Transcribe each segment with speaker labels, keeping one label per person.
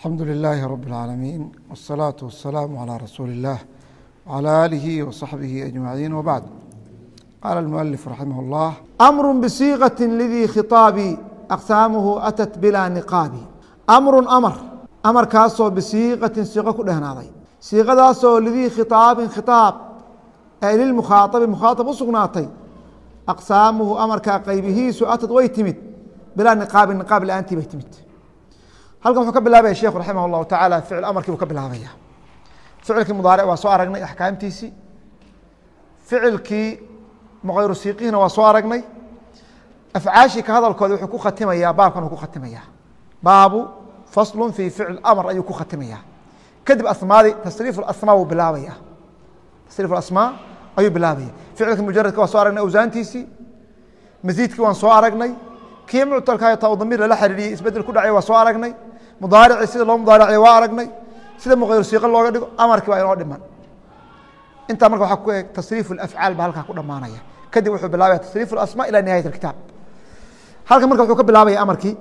Speaker 1: alxamdu lilaahi rab اlcaalamiin wالsalaaةu wasalaamu calىa rasuuli اllah wعalى aalihi waصaxbihi ajmaciin wbacd qaala اlmualif raximah اllah
Speaker 2: amru bisiiqati lidii khiطaabi aqsaamuhu atat bilaa niqaabi amru amar amarkaasoo bisiiqatin siiqo ku dhehnaaday siiqadaasoo lidii khiطaabin khiطaab ay lilmukhaaabi mukhaaab u sugnaatay aqsaamuhu amarkaa qaybihiisu atad way timid bilaa niqaabin niqaab la-aantii bay timid halkan wuxuu ka bilaabaya sheikhu raximah اllahu tacaala ficil amarkii buu ka bilaabaya. Ficilkii mudaaric waa soo aragnay axkaamtiisii ficilkii maqayru siiqihina waa soo aragnay. Afcaashii ka hadalkooda wuxuu ku khatimayaa baabkan uu ku khatimayaa baabu faslu fii ficil amr ayuu ku khatimaya. Kadib asmaadii tasriif asmaa wuu bilaabaya. Tasriif asmaa ayuu bilaabaya. Ficilka mujaradka waa soo aragnay awsaantiisii masiidkii waan soo aragnay. Kii muctalka ta damiir lala xariiriyey isbeddel ku dhacay waa soo aragnay mudaaricii sida loo mudaaracay waa aragnay sida muqayr siiqo looga dhigo amarkii baa inoo dhiman. Intaa marka waxaa ku eg tasriif afcaal baa halkaa ku dhamaanaya kadib wuxuu bilaabaya tasriif asmaa ila nihayat kitaab halkan marka wuxuu ka bilaabaya amarkii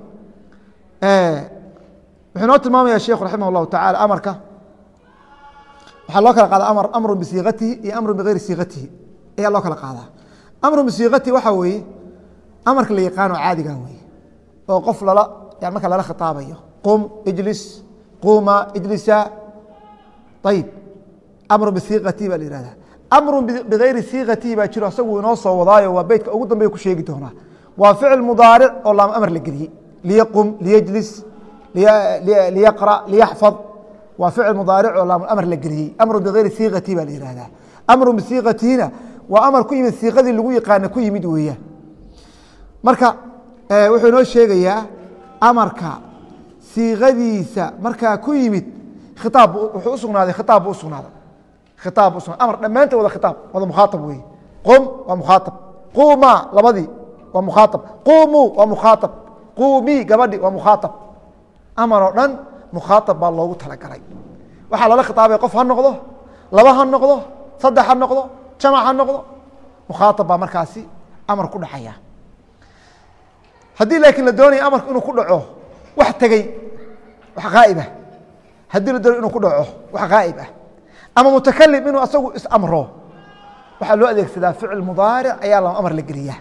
Speaker 2: wuxuu inoo tilmaamaya sheikhu raximah اllahu tacala amarka. Waxaa loo kala qaada amr amru bisiiqatihi iyo amru bigayri siiqatihi ayaa loo kala qaadaa. Amru bisiiqatihi waxaa weeye amarka la yaqaano caadiga weeye oo qof lala marka lala khitaabayo qum ijlis quma ijlisa ayib amru bisiiqatihi baa la yihahda amru bigayri siiqatihi baa jiro asagu inoo soo wadaayo waa beytka ugu dambeya ku sheegi doonaa waa ficil mudaaric oo laam amar la geliyey liyaqum liyajlis liyaqra liyaxfad waa ficil mudaaric oo laam amar la geliyey amru bigayri siiqatihi baa la yihahdaa amru bisiiqatihina waa amar ku yimid siiqadii lagu yaqaana ku yimid weeyaan marka wuxuu inoo sheegayaa amarka siiqadiisa markaa ku yimid khitaab wuxuu usugnaaday khitaab buu usugnaaday khitaab bu amar dhammaantood wada khitaab wada mukhaaab weeye. Qum waa mukhaaab quuma labadii waa mukhaaab qumuu waa mukhaaab qumii gabadhi waa mukhaaab amar oo dhan mukhaaab baa loogu talagalay. Waxaa lala khitaabaya qof ha noqdo laba ha noqdo saddex ha noqdo jamac ha noqdo. Mukhaaab baa markaasi amar ku dhacaya. Haddii laakiin la doonaya amarku inuu ku dhaco wax tegey wax haa'ibah haddii la doonayo inuu ku dhaco wax haa'ib ah. Ama mutakalim inuu asagu is-amro waxaa loo adeegsadaa ficil mudaaric ayaa amar la geliyaa.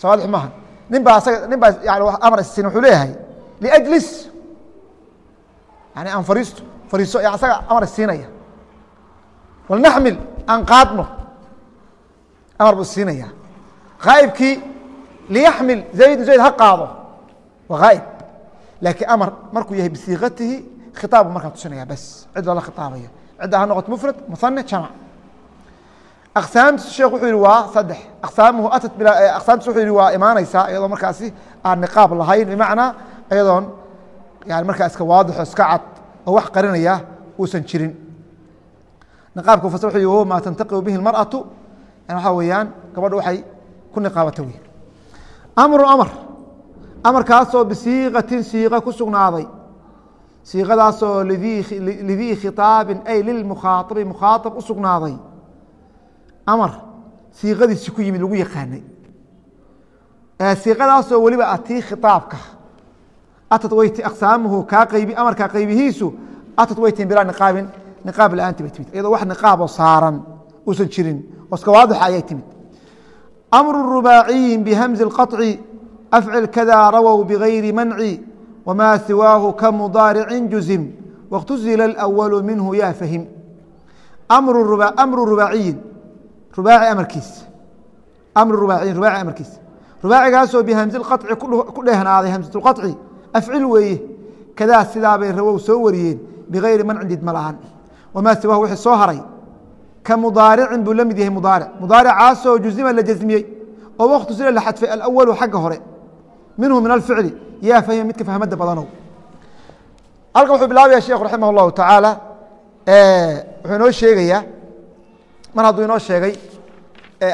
Speaker 2: Sawaadix maaha nin baa asaga nin baa yani amar isiin wuxuu leeyahay liajlis. Yani aan fariisto fariiso yan asaga amar isiinaya walnaxmil aan qaadno amar buu isiinaya haa'ibkii liyaxmil zayd zayd ha qaado haa'ib laakiin amar markuu yahay bisiiqatihi khitaabu markaa tusinaya bas. Cid lala khitaabayo. Cidda ha noqoto mufrad muhane jamac. Aqsaamtiisu sheekh wuxuu yihi waa saddex. Aqsaamuhu atat aqsaamtiisu wuxuu yihi waa imaanaysaa? Iyadoo markaasi aan niqaab lahayn bimacnaa iyadoon yani markaa iska waadixo iska cad oo wax qarinaya uusan jirin. Niqaabka fasir wuxuu yihi wahuwa maa tantaqibu bihi اlmarأatu waxaa weeyaan gabadha waxay ku niqaabata wey amru amar amarkaasoo bisiiqatin siiqa ku sugnaaday siiqadaasoo lidii khiطaabin ay lilmukhaaطabi mukhaaطab u sugnaaday amar siiqadiisi ku yimid lagu yaqaanay siiqadaasoo weliba atii khiطaabka atad wayti aqsaamuhu kaa qaybi amarkaa qaybihiisu atad waytin bilaa niqaabin niqaab la-aanti bay timid iyadoo wax niqaaboo saaran uusan jirin oo iska waadixa ayay timid amru rubaaciyin bhamzi اqaطci afcil kada rawow bgayri manci wma siwaahu ka mudaaricin juzim wاktuzila اأwalu minhu ya fahim amru rubaaciyin rubaaci amarkiisa amru rubaaciyin rubaaci amarkiisa rubaacigaasoo bihamzi اqaطci ku dhehnaaday hamزaة اqaطci afcil weeye kadaa sidaabay rawow soo wariyeen bigayri mancin did ma lahan wamaa siwaahu wixii soo haray ka mudaaricin buu la mid yahay mudaaric mudaaricaasoo juzima la jasmiyey oo waktu sila la xadfay alawalu xagga hore minhu min alficli. Yaa fahima midka fahmada badanow. Halkan wuxuu bilaabaya sheekhu raximah اllahu tacaala wuxuu inoo sheegayaa mar hadduu inoo sheegay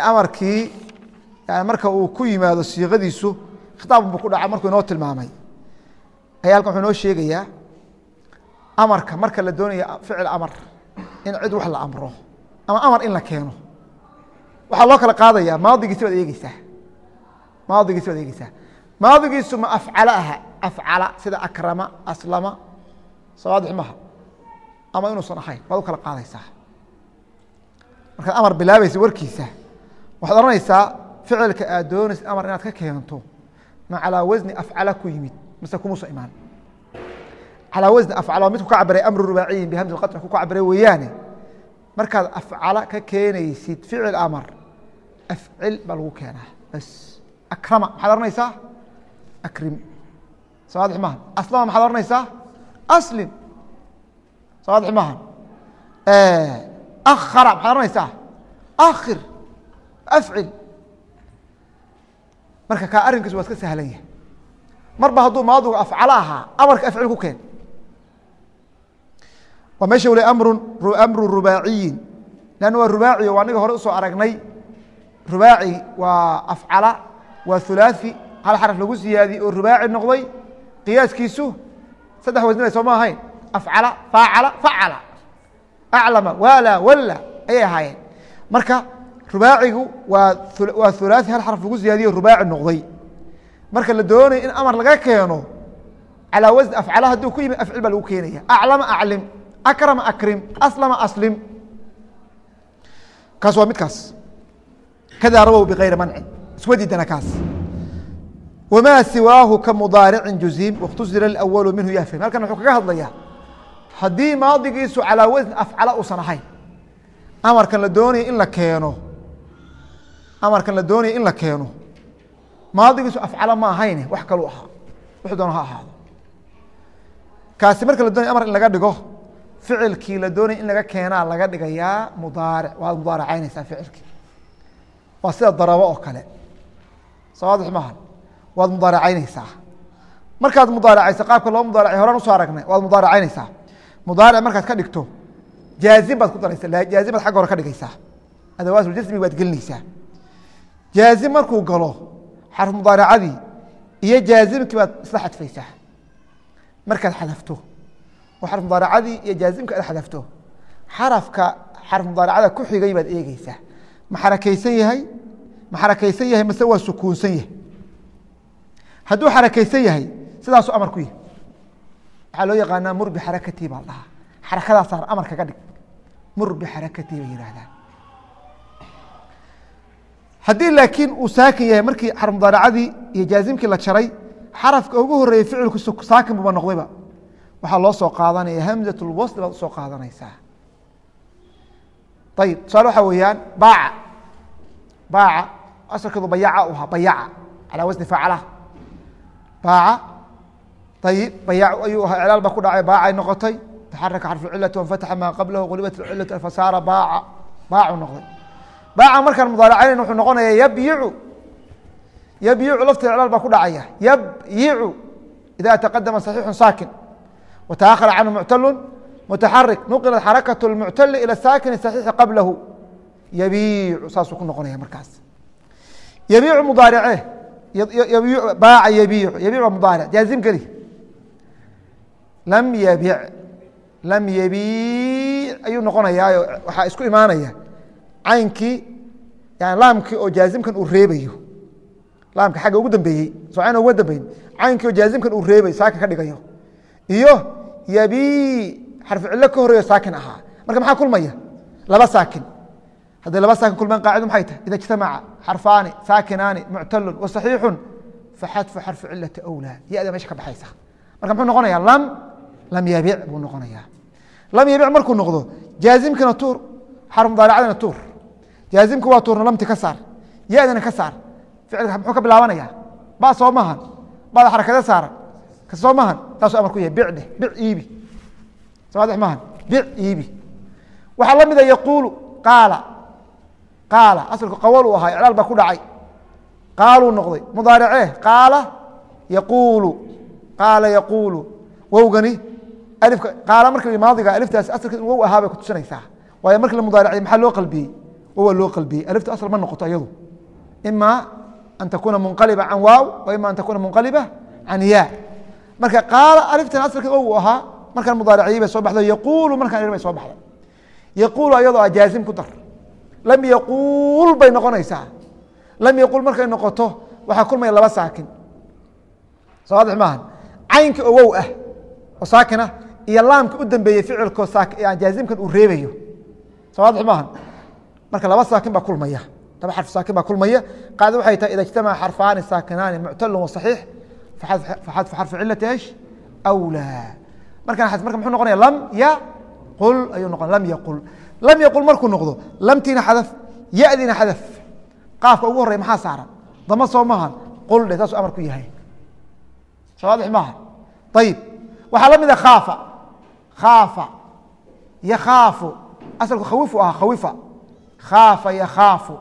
Speaker 2: amarkii marka uu ku yimaado siiqadiisu khitaabun buu ku dhaca markuu inoo tilmaamay. Ayaa halkan wuxuu inoo sheegayaa amarka marka la doonaya ficil amar in cid wax la amro ama amar in la keeno. Waxaa loo kala qaadaya maadigiisi baad eegeysaa maadigiisi baad eegeysaa maadigiisu ma afcala aha afcala sida akrama aslama sawaadix maha ama inuusan ahayn waad u kala qaadaysaa. Markaad amar bilaabaysa warkiisa waxaad odhanaysaa ficilka aad doonaysa amar inaad ka keento ma calaa wasni afcala ku yimid mise kumuusa imaan? Calaa wasni afcala waa midku ka cabiray amru rubaaciyin bihamdi qaطci ku ka cabiray weeyaane. Markaad afcala ka keenaysid ficil amar afcil baa lagu keenaa bas. Akrama maxaad ohanaysaa akrim. Sawaadix maaha aslama maxaad ohanaysaa aslim sawaadix maaha akhara maxaad ohanaysaa akhir. Afcil. Marka kaa arrinkiisu waa iska sahlan yahay. Marba hadduu maadigu afcalo ahaa amarka afcil ku keen. Waa meesha weli amrun amru rubaaciyin. Lanna waa rubaaciyo waa aniga hore u soo aragnay. Rubaaci waa afcala waa hulaaثi hal xaraf lagu siyaadiyey oo rubaaci noqday qiyaaskiisu saddex wasnibay soo ma ahayn. Afcala faacala facala aclama waala walla ayay ahaayeen. Marka rubaacigu waa waa hulaaثi hal xaraf lagu siyaadiye rubaaci noqday. Marka la doonayo in amar laga keeno calaa wasni afcala hadduu ku yimid afcil baa lagu keenaya. Aclama aclim akrama akrim aslama aslim. Kaas waa midkaas. Kada rawow bغayri mancin isma diidana kaas wmaa siwaahu ka mudaaricin juziim wakhtusira اأwalu minhu yafrim halkan wuxuu kaga hadlaya haddii maadigiisu calaa wasni afcala uusan ahayn amarkan la doonaya in la keeno amarkan la doonaya in la keeno maadigiisu afcala ma ahayne wax kalu ahaa wuxuu doona ha ahaado kaasi marka la doonaya amar in laga dhigo ficilkii la doonaya in laga keenaa laga dhigayaa mudaaric waad mudaaracaynaysaa ficilkii waa sida darabo oo kale sawaadix maaha waad mudaaracaynaysaa. Markaad mudaaracayso qaabka loo mudaaracay horaan u soo aragnay waad mudaaracaynaysaa. Mudaaric markaad ka dhigto jaazim baad ku daraysa jaazim baad xagga hore ka dhigaysaa. Adawaatul baad gelinaysaa. Jaazim markuu galo xarf mudaaracadii iyo jaazimkii baad isla xadfaysaa. Markaad xadafto oo xarf mudaaracadii iyo jaazimka aad xadafto xarafka xarf mudaaracada ku xigay baad eegeysaa ma xarakaysan yahay? Ma xarakaysan yahay mase waa sukuunsan yahay hadduu xarakaysan yahay sidaasuu amar ku yahay. Waxaa loo yaqaanaa mur bixarakatii baa dhahaa. Xarakadaas saar amar kaga dhig. Mur bixarakatii bay yihaahdaan haddii laakiin uu saakin yahay markii xarf mudaaracadii iyo jaazimkii la jaray xarafka ugu horeeyey ficilku saakin buba noqdayba waxaa loo soo qaadanaya hamzat lwasl baad u soo qaadanaysaa. Ayib tusaale waxaa weeyaan baaca. Baaca asalkeedu bayaca u ahaa bayaca calaa wasni facala baaca. Ayib bayac ayuu ahaa iclaal baa ku dhacay baacay noqotay. Taxaraka xarfu cilati wanfataxa maa qablahu qulibat cilatu fasaara baaca baacu noqday baaca markaan mudaaracayn wuxuu noqonaya yabyicu. Yabyicu lafta iclaal baa ku dhacaya. Yabyicu ida taqadama saxiixu saakin. Wataahara canhu muctalu mutaxarik nuqilat xarakatu lmuctali ila saakini saxiixi qablahu. Yabiicu saasuu ku noqonaya markaas. Yabiicu mudaarice baaca yabiicu yabiic waa mudaaric jaazim geli lam yabic lam yabiic ayuu noqonayaayo waxaa isku imaanaya caynkii yani laamkii oo jaazimkan uu reebayo laamka xagga ugu dambeeyey soocayna uga dambeyn caynkii oo jaazimkan uu reebayo saakin ka dhigayo iyo yabii xarfu cillo ka horeeyo saakin ahaa marka maxaa kulmaya laba saakin hadday laba saakin kulmaan qaacidu maxay tahay? Ida xarfaani saakinaani muctalun wa faxadfu xarfu cilati awlaa. Ya-da meesha ka baxaysa. Marka muxuu noqonaya lam lam yabic buu noqonaya lam yabic markuu noqdo jaazimkana tuur xarf mudaaracadana tuur. Jaazimka waa tuurna lamti ka saar ya-dana ka saar. Ficilka muxuu ka bilaabanaya ba soo mahan bada xarakada saaran ka soo mahan taasuu amar yahay bic dheh bic iibi. Sawaadix mahan bic iibi. Waxaa la mida yaquulu qaala qaala asalku qawal uu ahaa iclaal baa ku dhacay. Qaaluu noqday mudaaricee qaala yaquulu qaala yaquulu. Wowgani alifka qaala marka maadiga aliftaasi asalkeed wow ahaa bay kutusinaysaa waayo markii la mudaaricay maxaa loo qalbiyey? Wowa loo qalbiyey. Alifta asal ma noqoto iyadu ima an takuna munqaliba can waaw wa ima an takuna munqaliba can yaa. Marka qaala aliftan asalkeed wow ahaa markaan mudaariciyey bay soo baxdo yaquulu markaan bay soo baxday. Yaquulu ayadoo a jaazim ku dar lam yaquul bay noqonaysaa. Lam yaquul markay noqoto waxaa kulmaya laba saakin. Soo waadix maaha caynka oo wow ah oo saakin iyo laamka u dambeeyey ficilkoo jaazimkan uu reebayo. Soo waadix maaha marka laba saakin baa kulmaya laba xarf saakin baa kulmaya. Qaacida waxay tahay ida ijtamaca xarfaani saakinaani muctalun wa saxiix faxadfu xarfu cilati esh awlaa. Markan marka muxuu noqonaya lam yaqul ayuu noqon lam yaqul lam yaqul markuu noqdo lamtiina xadaf yadiina xadaf. Qaafka ugu horey maxaa saaran? Dama soo mahan qul dhe saasuu amar yahay. Soo waadix maaha. Ayib waxaa la mida khaafa. Khaafa. Yakhaafu. Asalku khawifu ahaa khawifa. Khaafa yakhaafu.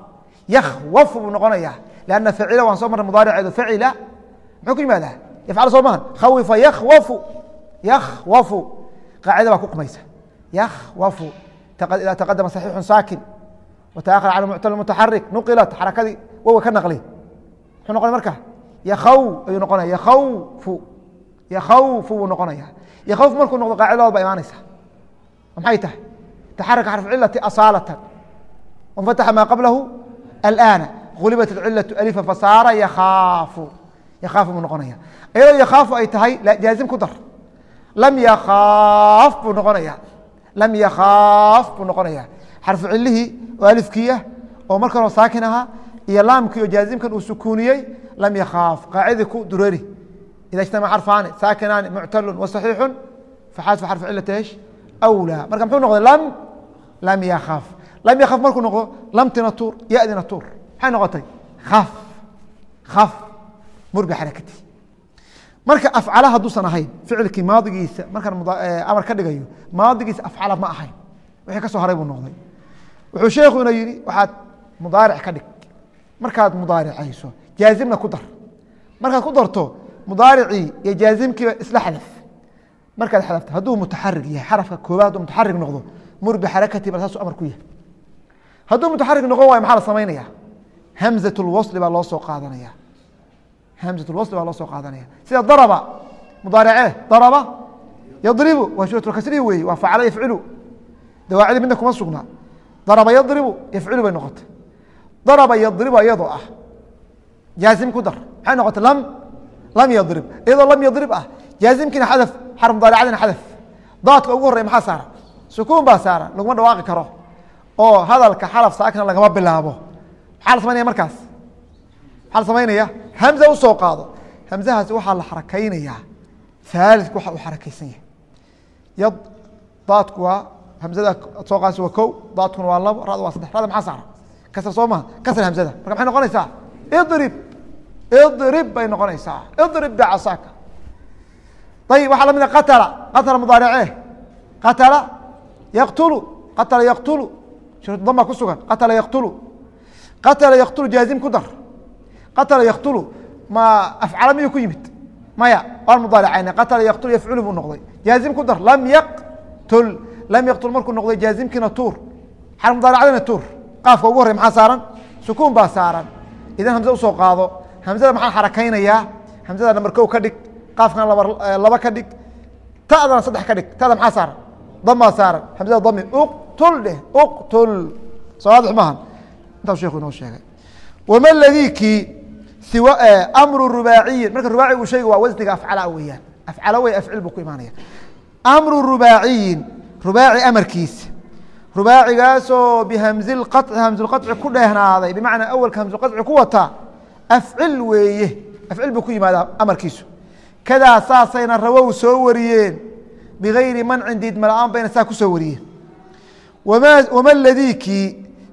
Speaker 2: Yakhwafu buu noqonaya lanna facila waan soo marnay mudaariceedu facila muxuu ku yimaadaa? Yafcal soo mahan. Khawifa yakhwafu. Yakhwafu. Qaacida baa ku qumaysa. Yakhwafu ida taqadama saxiixu saakin wataahar cala muctal mutaxarik nuqilat xarakadii wowa ka naqli muxuu noqonay marka yakhaw ayuu noqonaya yakhawfu yakhawfu buu noqonaya yakhawfu markuu noqdo qaacidadooda ba imaanaysa maxay tahay taxaraka xarfu cilati asaalatan wanfataxa maa qablahu alana gulibat cilatu alifa fasaara yakhaafu yakhaafu buu noqonaya iyadoo yakhaafu ay tahay jaazim ku dar lam yakhaaf buu noqonaya lam yakhaaf buu noqonaya xarfu cilihii oo alifkiiah oo marka hore saakin ahaa iyo laamkii oo jaazimkan uu sukuuniyey lam yakhaaf. Qaacidii ku dureeri ida ijtamac xarfaani saakinaani muctalun wa saxiixu faxadfu xarfu cilata esh awlaa. Marka muxuu noqday lam? Lam yakhaaf. Lam yakhaaf markuu noqdo lamtina tuur yadina tuur. Maxay noqotay? Khaf khaf murbi xarakati marka afcala hadduusan ahayn ficilkii maadigiisa markaan amar ka dhigayo maadigiisa afcala ma ahayn. Wixii ka haray buu noqday. Wuxuu sheekuna yihi waxaad mudaaric ka dhig. Markaad mudaaricayso jaazimna ku dar. Markaad ku darto mudaaricii iyo jaazimkiiba isla xadaf. Markaad xadafto hadduu mutaxarig yahay xarafka koobaad hadduu mutaxarig noqdo mur bixarakati bal saasuu amar ku yahay. Hadduu mutaxarig noqon waayo maxaa la samaynaya hamzat baa loo soo qaadanaya hamzat lwasli baa loo soo qaadanaya. Sida daraba mudaaricee daraba yadribu waa shuratulkasrihi weeye waa facala yafcilu dawaacidi midna kuma sugnaa daraba yadribu yafcilu bay noqotay. Daraba yadribu iyadoo ah jaazim ku dar. Maxay noqotay lam lam yadrib. Iyadoo lam yadrib ah jaazimkiina xadaf xarf mudaaricadina xadaf. Daadka ugu horey maxaa saaran sukuun baa saaran laguma dhawaaqi karo. Oo hadalka xalaf saakina lagama bilaabo. Maxaa la samaynaya markaas maxaa la samaynaya? Hamza u soo qaado. Hamzahaasi waxaa la xarakaynayaa haalidku waxa uu xarakaysan yahay. Yad daadku waa hamzada soo qaadaysa waa kow daadkuna waa labo rada waa saddex. Rada maxaa saaran kasra soo maha. Kasra hamzada. Marka maxay noqonaysaa? Idrib. Idrib bay noqonaysaa. Idrib bicasaaka ayib waxaa la mid a qatala. Qatala mudaaricee qatala yaqtulu. Qatala yaqtulu. Shurdama ku sugan. Qatala yaqtulu. Qatala yaqtulu jaazim ku dar qatala yaqtulu ma afcala miyuu ku yimid? Maya waan mudaaricayna qatala yaqtulu yafculu buu noqday. Jaazim ku dar lam yaqtul. Lam yaqtul markuu noqday jaazimkiina tuur. Xal mudaaracadina tuur. Qaafka ugu horey maxaa saaran? Sukuun baa saaran. Idan hamze u soo qaado. Hamzada maxaa xarakaynayaa? Hamzada namber ka dhig. Qaafkana laba laba ka dhig. Ta'dana saddex ka dhig. Tada maxaa saaran? Damaa saaran. Hamzada dami uqtul dheh uqtul. Soo waadix maaha intaas sheekhu inoo sheegay. Wama ladii siwa amru rubaaciyin. Marka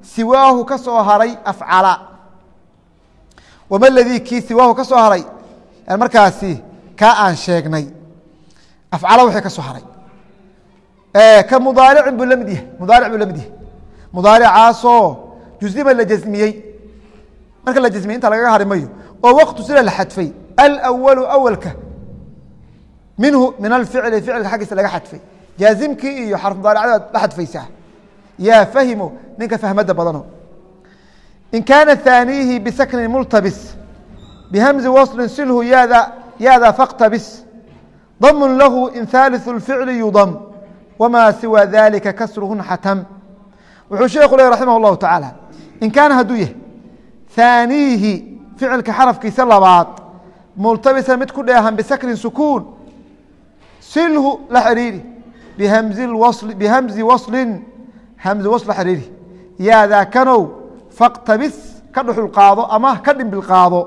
Speaker 2: siwaahu ka soo haray afcala wama ladii kii siwaahu ka soo haray? Markaasi kaa aan sheegnay. Afcala wixii ka soo haray. Ka mudaaricin buu la mid yahay. Mudaaric buu la mid yahay. Mudaaricaasoo jusima la jasmiyey marka la jasmiyey inta lagaga hari mayo. Oo waqtu sida la xadfay. Alwalu awalka minhu min alficli ficilka xaggiisa laga xadfay. Jaazimkii iyo xarf la xadfaysaa. Yaa fahimo ninka fahmada badano in kaana haaniihi bisaknin multabis bihamzi waslin silhu yaada yaada faktabis damun lahu in haaliثu اlficli yudam wma siwى dalika kasruhun xatam wuxuu sheeku leh raximah اllahu tacaala in kaana hadduu yahay haaniihi ficilka xarafkiisa labaad multabisan mid ku dheehan bisakrin sukuun silhu la xiriiri bihamzi wasl bihamzi waslin hamzi wasl la xiriiri yaadaa kanow faktabis ka dhuxul qaado ama ka dhimbil qaado.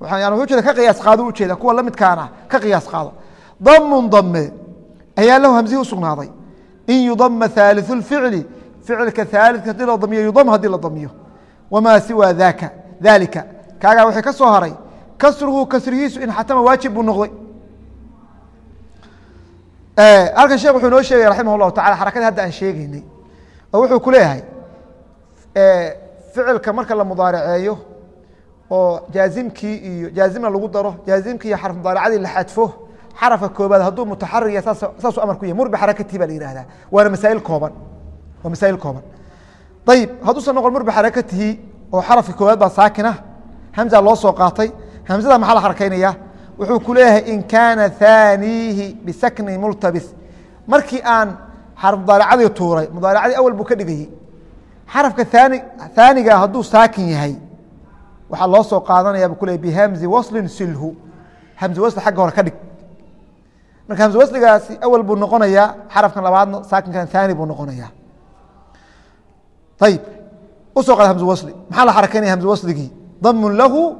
Speaker 2: Ueda ka iyaas aado ujeeda kuwa lamidkaana ka iyaas aado damun dame ayaa lahu hamsihi usugnaaday in yudama haaliثuficli ficilka aalika haddii la damiyo yudam haddii la damiyo. Wamaa siwa aka daalika kaagaa waxay ka soo haray kasruhu kasrihiisu in xatama waajib buu noqday. Halkan sheek wuxuu noo sheegaya raximah اllahu tacala xarakada hadda aan sheegeynay oo wuxuu ku leeyahay ficilka marka la mudaaraceeyo oo jaazimkii iyo jaazimna lagu daro jaazimkii iyo xarf mudaaracadii la xadfo xarafka koobaad hadduu mutaxarir ya saasuu amar ku yahy mur bixarakatii baa la yihahdaa waana masaa'il kooban. Waa masaa'il kooban. Ayib hadduusan noqon mur bixarakatihi oo xarafka koobaad baa saakina hamza loo soo qaatay. Hamzada maxaa la xarakaynaya wuxuu ku leeyahay in kaana haaniihi bisakni multabis. Markii aan xarf mudaaracadii tuuray mudaaracadii awal buu ka dhigayey xarafka aani haaniga hadduu saakin yahay waxaa loo soo qaadanaya bu bihamzi waslin silhu. Hamzi wasli xagga hore ka dhig. Marka hamzi wasligaasi awal buu noqonayaa xarafkan labaadna saakinkan haani buu noqonayaa. Ayib u soo qaada hamzi wasli. Maxaa la xarakaynaya hamzi wasligii? Damun lahu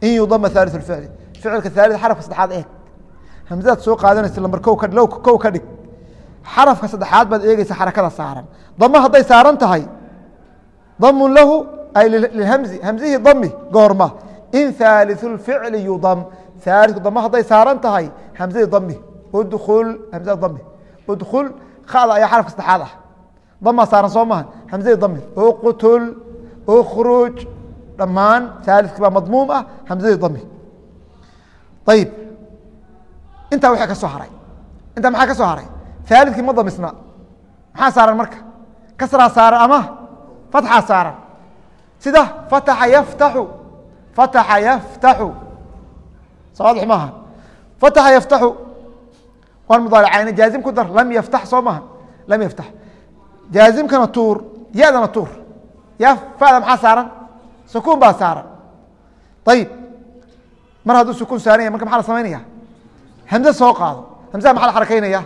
Speaker 2: in yudama haaliث اficli ficilka haali xarafka saddexaad eeg hamzadaad soo qaadanaysa lambar ko kow ka dhig. Xarafka saddexaad baad eegeysa xarakada saaran. Dama hadday saaran tahay damun lahu ay lhamzi hamzihii dami goorma. In haaliثu اficli yudam. Haaliku dama hadday saaran tahay hamzadii dami udkul hamzada dami udkul khada ayaa xarafka saddexaad ah. Damaa saaran soo maha hamzadii dami uqtul ukruj dhammaan haalidkii baa madmuum ah hamzadii dami ayib intaa waxaa ka soo haray. Intaa maxaa ka soo haray? Haalidkii ma damisna maxaa saaran marka? Kasraa saaran ama fatxaa saaran. Sida fataxa yaftaxu fataxa yaftaxu. Soo waadix maaha fataxa yaftaxu. Waan mudaaracayna jaazim ku dar lam yaftax soo maha. Lam yaftax. Jaazimkana tuur yadana tuur. Ya fada maxaa saaran? Sukuun baa saaran. Ayib mar hadduu sukuun saaran marka maxaa la samaynaya hamze soo qaado. Hamzada maxaa la xarakaynaya?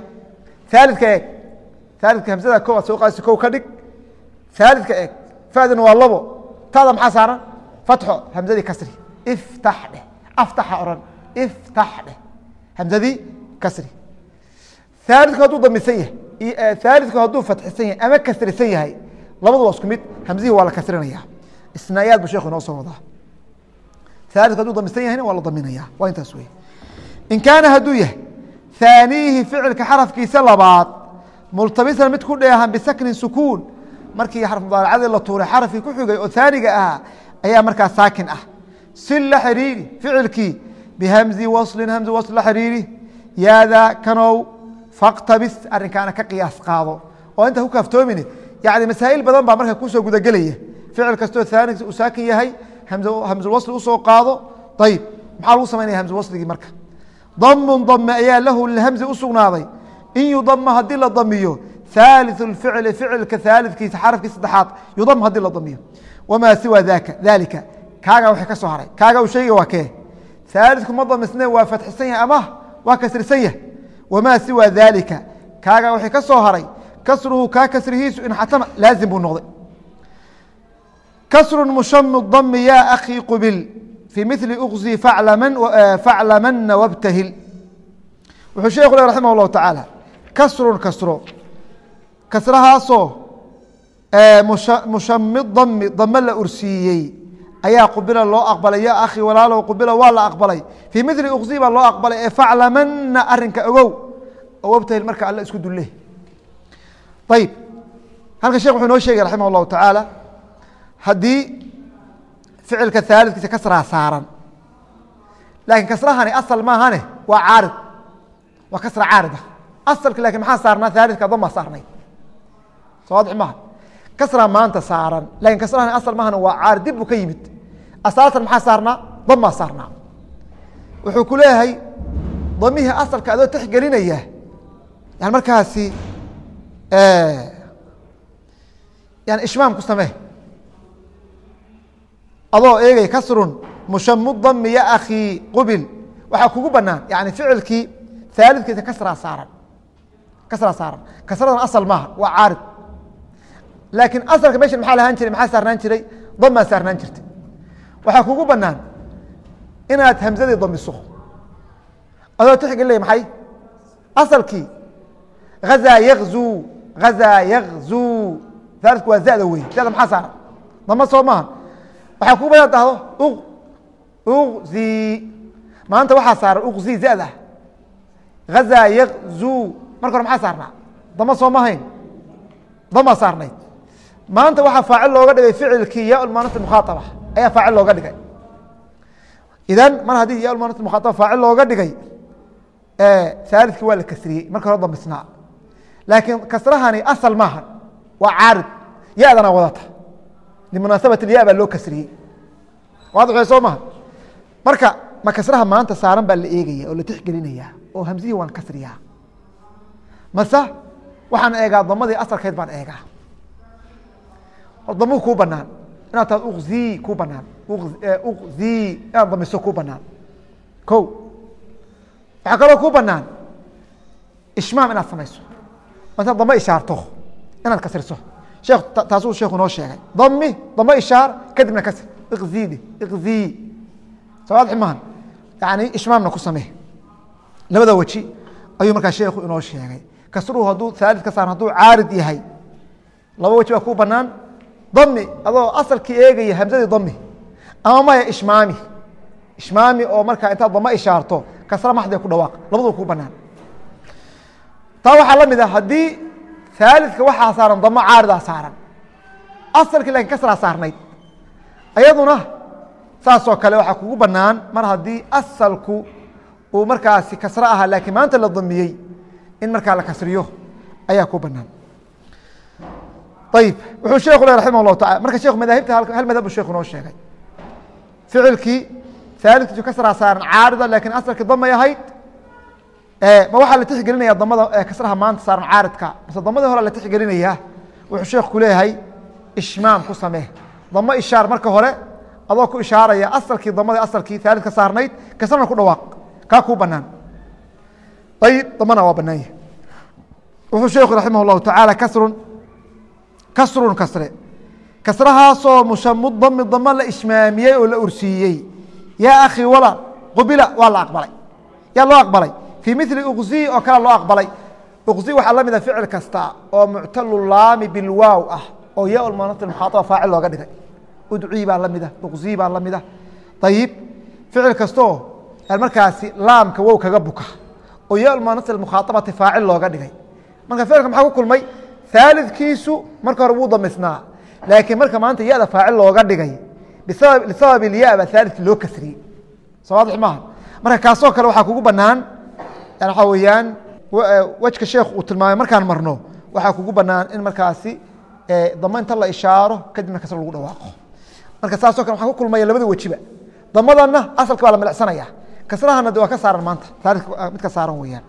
Speaker 2: Haalidka eeg. Haalidka hamzada ko soo qaadaysa kow ka dhig haalidka eeg fadina waa labo tada maxaa saaran? Fatxo hamzadii kasri. Iftax dheh aftaxa oran iftax dheh hamzadii kasri. Haalidku hadduu damisan yahay haalidku hadduu fatxisan yahay ama kasrisan yahay labadu waa isku mid hamzihii waa la kasrinaya. Isnaayaad bu sheekhu inoo soo wadaa. Haalidku haduu damisan yahayna waa la daminaya waa intaas wey in kaana hadduu yahay haaniihi ficilka xarafkiisa labaad multabisan mid ku dheehan bisaknin sukuun markii xarf mudaaracadii la tuuray xarafkii ku xigay oo haaniga ahaa ayaa markaa saakin ah. Sil la xiriiri ficilkii bihamzi waslin hamzi wasl la xiriiri yaada kanow faktabis arrinkaana ka qiyaas qaado. Oo inta ku kaaftoomin yani masaa'il badan baa marka ku soo gudagelaya. Ficil kastoo haanigiisa uu saakin yahay hamzulwasli u soo qaado ayib maxaa lagu samaynaya hamzulwasligii marka? Damun dame ayaa lahu lhamzi u sugnaaday. In yudama haddii la damiyo haaliثu ficli ficilka haalidkiisa xarafkii saddexaad yudam haddii la damiyo wamaa siwa daka dalika kaagaa waxay ka soo haray kaaga u sheega waa kee haalidku ma damisne waa fatxisan yahay ama waa kasrisan yahay wamaa siwa dalika kaagaa waxay ka soo haray kasruhu kaa kasrihiisu in xatama laazim buu noqday kasru mushami dami ya akhi qubil fii mili uqzi faclamana wabtahil wuxuu sheekhu le raximah اllahu tacaala kasrun kasro kasrahaasoo mushami dami dame la ursiiyey ayaa qubila loo aqbalay ya akhi walaalow qubila waa la aqbalay. Fii mili uqzi baa loo aqbalay ee faclamana arinka ogow. Oo wabtahil marka alle isku dulle. Ayib halkan shekh wuxuu inoo sheegay raximah اllahu tacaala haddii ficilka haalidkiisa kasraa saaran laakiin kasrahani asal maahane waa caarid waa kasra caarida asalki laakiin maxaa saarnaa haalidka dama saarnay soo wadix maha kasraa maanta saaran laakiin kasrahani asal maahane waa caarid dib buu ka yimid asalatan maxaa saarnaa damaa saarnaa wuxuu ku leeyahay damihii asalka adoo texgelinaya yani markaasi yani ishmaam ku samee adoo eegay kasrun mushamu dami ya akhi qubil waxaa kugu banaan yani ficilkii aalidkiisa kasraa saaran kasraa saaran kasradan asal maaha waa caarid laakiin asalka meeshan maxaa lahaan jiray? Maxaa saarnaan jiray? Damaa saarnaan jirtay. Waxaa kugu banaan inaad hamsadii damiso adoo tixgelilay maxay? Asalkii hazaa yakzuu hazaa yakzuu aalidku waa zada wey zada maxaa saaran dama soo maaha. Waxaa kugu banaan dhahdo uqzi. Maanta waxaa saaran uqzi zada hazaa yakzuu marka hore maxaa saarnaa? Dama soo mahayn damaa saarnayd maanta waxaa faacil looga dhigay ficilkii ya lmanat mukhaaba ayaa faacil looga dhigay. Idan mar haddii ya lmanat mukhaaba faacil looga dhigay aalidkii waa la kasriyey marka hore damisnaa laakiin kasrahani asal maaha waa caarid yadana wadata limunaasabat ya baa loo kasriyey. Waadixee soo maha marka ma kasraha maanta saaran baa la eegaya oo la tixgelinaya oo hamsihii waan kasriyaa. Mase waxaan eegaa damadii asalkeyd baan eegaa damuu kuu banaan inaad taad uqzi kuu banaan uqzi inaad damiso kuu banaan ko waxaa kaloo kuu banaan ishmaam inaad samayso mase damo ishaarto inaad kasriso sheekh taasuu sheekhu noo sheegay dami damo ishaar kadibna kasri iqzidi iqzi sawaadxi mahan yani ishmaamna ku samee labada weji ayuu markaa sheekhu inoo sheegay kasruhu hadduu aalid ka saaran hadduu caarid yahay laba weji baa kuu banaan dami adoo asalkii eegaya hamsadii dami ama maya ishmaami. Ishmaami oo markaa intaad dama ishaarto kasra maxdee ku dhawaaq. Labaduu kuu banaan taa waxaa la mid a haddii aalidka waxaa saaran damo caaridaa saaran. Asalkii laakiin kasraa saarnayd. Ayaduna saasoo kale waxaa kugu banaan mar haddii asalku uu markaasi kasro ahaa laakiin maanta la damiyey in markaa la kasriyo ayaa ku banaan ayib wuxuu sheekhu le raximah llahu taala marka shekhu madaahibta hal madhab bu sheekhu noo sheegay ficilkii aalidkiisu kasraa saaran caarida laakiin asalkii damay ahayd ma waxaa la tixgelinaya damada kasraha maanta saaran caaridka mase damadii hore la tixgelinayaa wuxuu sheekhu ku leeyahay ishmaam ku samee damo ishaar marka hore adoo ku ishaaraya asalkii damadii asalkii aalidka saarnayd kasrana ku dhawaaq kaa kuu banaan ayib damana waa banaan yahi wuxuu sheekhu raximah اllahu tacaala kasrun kasrun kasre. Kasrahaasoo mushamu dami damo la ishmaamiyey oo la ursiiyey yaa akhi walaal qubila waa la aqbalay. Yaa loo aqbalay. Fii mili uqzi oo kale loo aqbalay. Uqzi waxaa la mid a ficil kasta oo muctalu laami bilwaaw ah oo ya lmanati faacil looga dhigay. Udcii baa lamida uqzi baa lamida ayib ficil kastoo markaasi laamka wow kaga buka oo ya lmanati faacil looga dhigay. Marka ficilka maxaa ku kulmay aalidkiisu marka hore wuu damisnaa. Laakiin marka maanta yada faacil looga dhigay lisabab ilya baa aalidki loo kasriyey soo waadix maaha marka kaasoo kale waxaa kugu banaan waxaa weeyaan wejka sheekh uu tilmaamay markaan marno waxaa kugu banaan in markaasi damo inta la ishaaro kadibna kasr lagu dhawaaqo. Marka saasoo kale waxaa ku kulmaya labada wejiba damadana asalka baa la milicsanaya kasrahana de waa ka saaran maanta. Mid ka saaran weeyaan.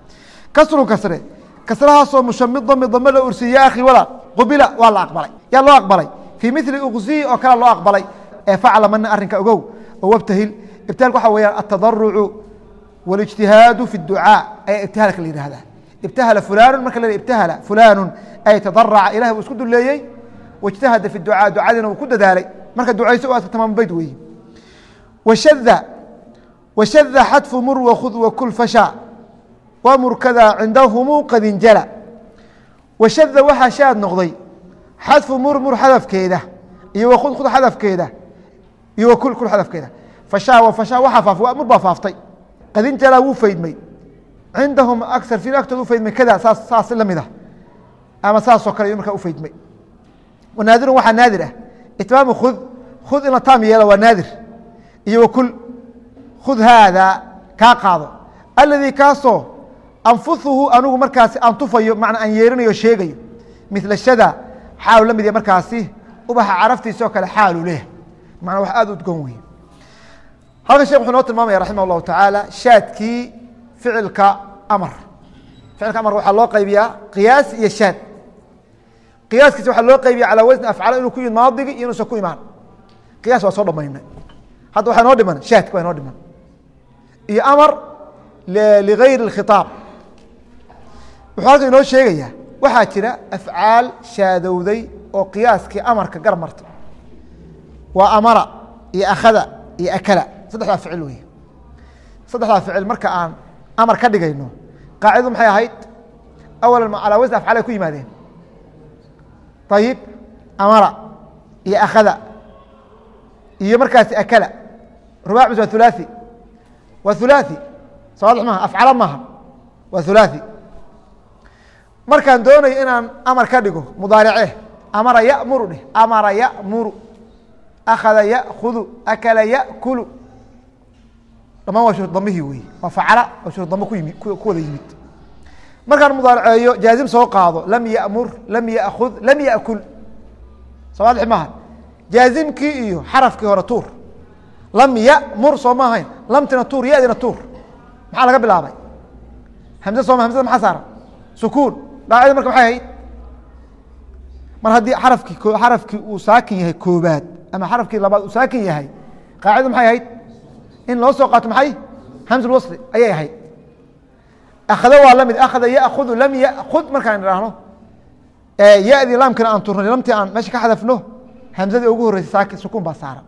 Speaker 2: Kasru kasre kasrahaasoo mushamid dami dame la ursiyey ya akhi walaa qubila waa la aqbalay. Yaa loo aqbalay. Fii mili uqsiyi oo kale loo aqbalay. Ee facla mana arrinka ogow oo wabtahil. Ibtihaalka waxaa weeyaan altadarucu walijtihaadu fi ducaa. Ayaa ibtihalka la yihahdaa ibtahala fulaanu marka la ibtahala fulaanu ay tadaraca ilahi uu isku duleeyey waijtahada fi ducaa ducadiina uu ku dadaalay. Marka ducayso aadka tamaam bayd weeye washada xadfu mur wakud wakul fasha wmur kada cindahumu qad injala washada waxaa shaad noqday xadfu mur mur xadafkeeda iyo wkud kud xadafkeeda iyo wkul kul xadafkeeda. Fasha fasha waaa faaf mur baa faaftay. Qad injala wuu faydmay. Cindahum aar i agtooda ufaydmay kada saas saas la mid ah. Ama saasoo kale markaa ufaydmay wanaadirun waxaa naadir ah. Itmaamu khud khud in la taam yeelo waa naadir. Iyo wakul khud haada kaa qaado. Aladii kaasoo anfusuhu anigu markaasi aan tufayo mana aan yeerinayo sheegayo. Mila shada xaalu la mid markaasi ubaxa caraftiisoo kale xaalu leh. Manaa wax aad udgon wey halkan shekh wuxuu noo tilmaamaya raximah اllahu tacaala shaadkii ficilka amar. Ficilka amar waxaa loo qaybiyaa qiyaas iyo shaad. Qiyaaskiisa waxaa loo qaybiya calaa wasni afcaal inuu ku yimid maadigi iyo inuusan ku imaan. Qiyas waa soo dhamaynay hadda waxaa noo dhiman shaadka waa noo dhiman. Iyo amar ligayri اkhiaab wuxuu halkan inoo sheegayaa waxaa jira afcaal shaadowday oo qiyaaskii amarka gar marta waa amara iyo akhada iyo akala saddexdaa ficil wey saddexdaa ficil marka aan amar ka dhigayno qaacidadu maxay ahayd awala calaa wasn afcaal ay ku yimaadeen ayib amara iyo akhada iyo markaasi akala rubac mis waa hulaaثi waa hulaaثi sawaadix maaha afcala maaha waa hulaaثi markaan doonayo inaan amar ka dhigo mudaarice amara yamuru dheh amara yamuru akhada yakudu akala yakulu dhamaan waa shur damihii wey waa facala oo shur damo ku wada yimid. Markaan mudaariceeyo jaazim soo qaado lam yamur lam yakud lam yakul sawaadix maaha jaazimkii iyo xarafkii hore tuur. Lam yamur soo ma ahayn lamtina tuur yadina tuur. Maxaa laga bilaabay? Hamze sooma hamzada maxaa saaran? Sukuun dhaacida marka maxay ahayd? Mar haddii arafkii xarafkii uu saakin yahay koobaad ama xarafkii labaad uu saakin yahay qaacidadu maxay ahayd? In loo soo qaato maxay? Hamz wasli ayay ahayd. Akhda waa la mid akhda yakudu lam yakud markaan idhaahno. Yadii laamkina aan turnay lamtii aan meesha ka xadafno hamzadii ugu horreysay saakin sukuun baa saaran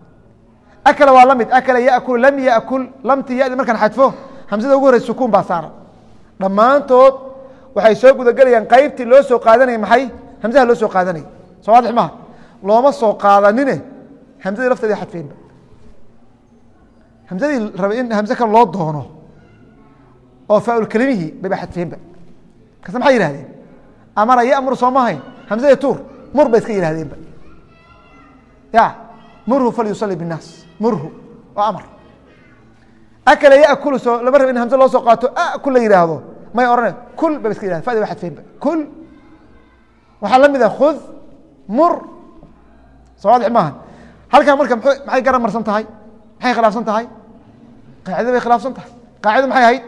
Speaker 2: akala waa la mid akala yakul lam yakul lamtii yadii markaan xadfo hamzada ugu horreysay sukuun baa saaran dhammaantood waxay soo gudagelayaan qeybtii loo soo qaadanaya maxay? Hamzaha loo soo qaadanaya soo waadix maha looma soo qaadanine hamzadii lafteeda xadfeenba hamzadii rabay in hamze kan loo doono oo faaulkelimihii bayba xadfeenba markaase maxay yihahdeen amara yamur soo mahayn hamzadii tuur mur bay iska yihahdeenba ya murhu falyusali bالnaas murhu waa amar. Akala yakulu soo lama raba in hamze loo soo qaato akul la yihaahdo may orane kul ba iska yihahden fadi ba xadfeenba kul waxaa la mid ah khud mur soo waadix maaha. Halkan marka maxay garan marsan tahay? Maxay khilaafsan tahay? Qaacida bay khilaafsan tahay. Qaacida maxay ahayd?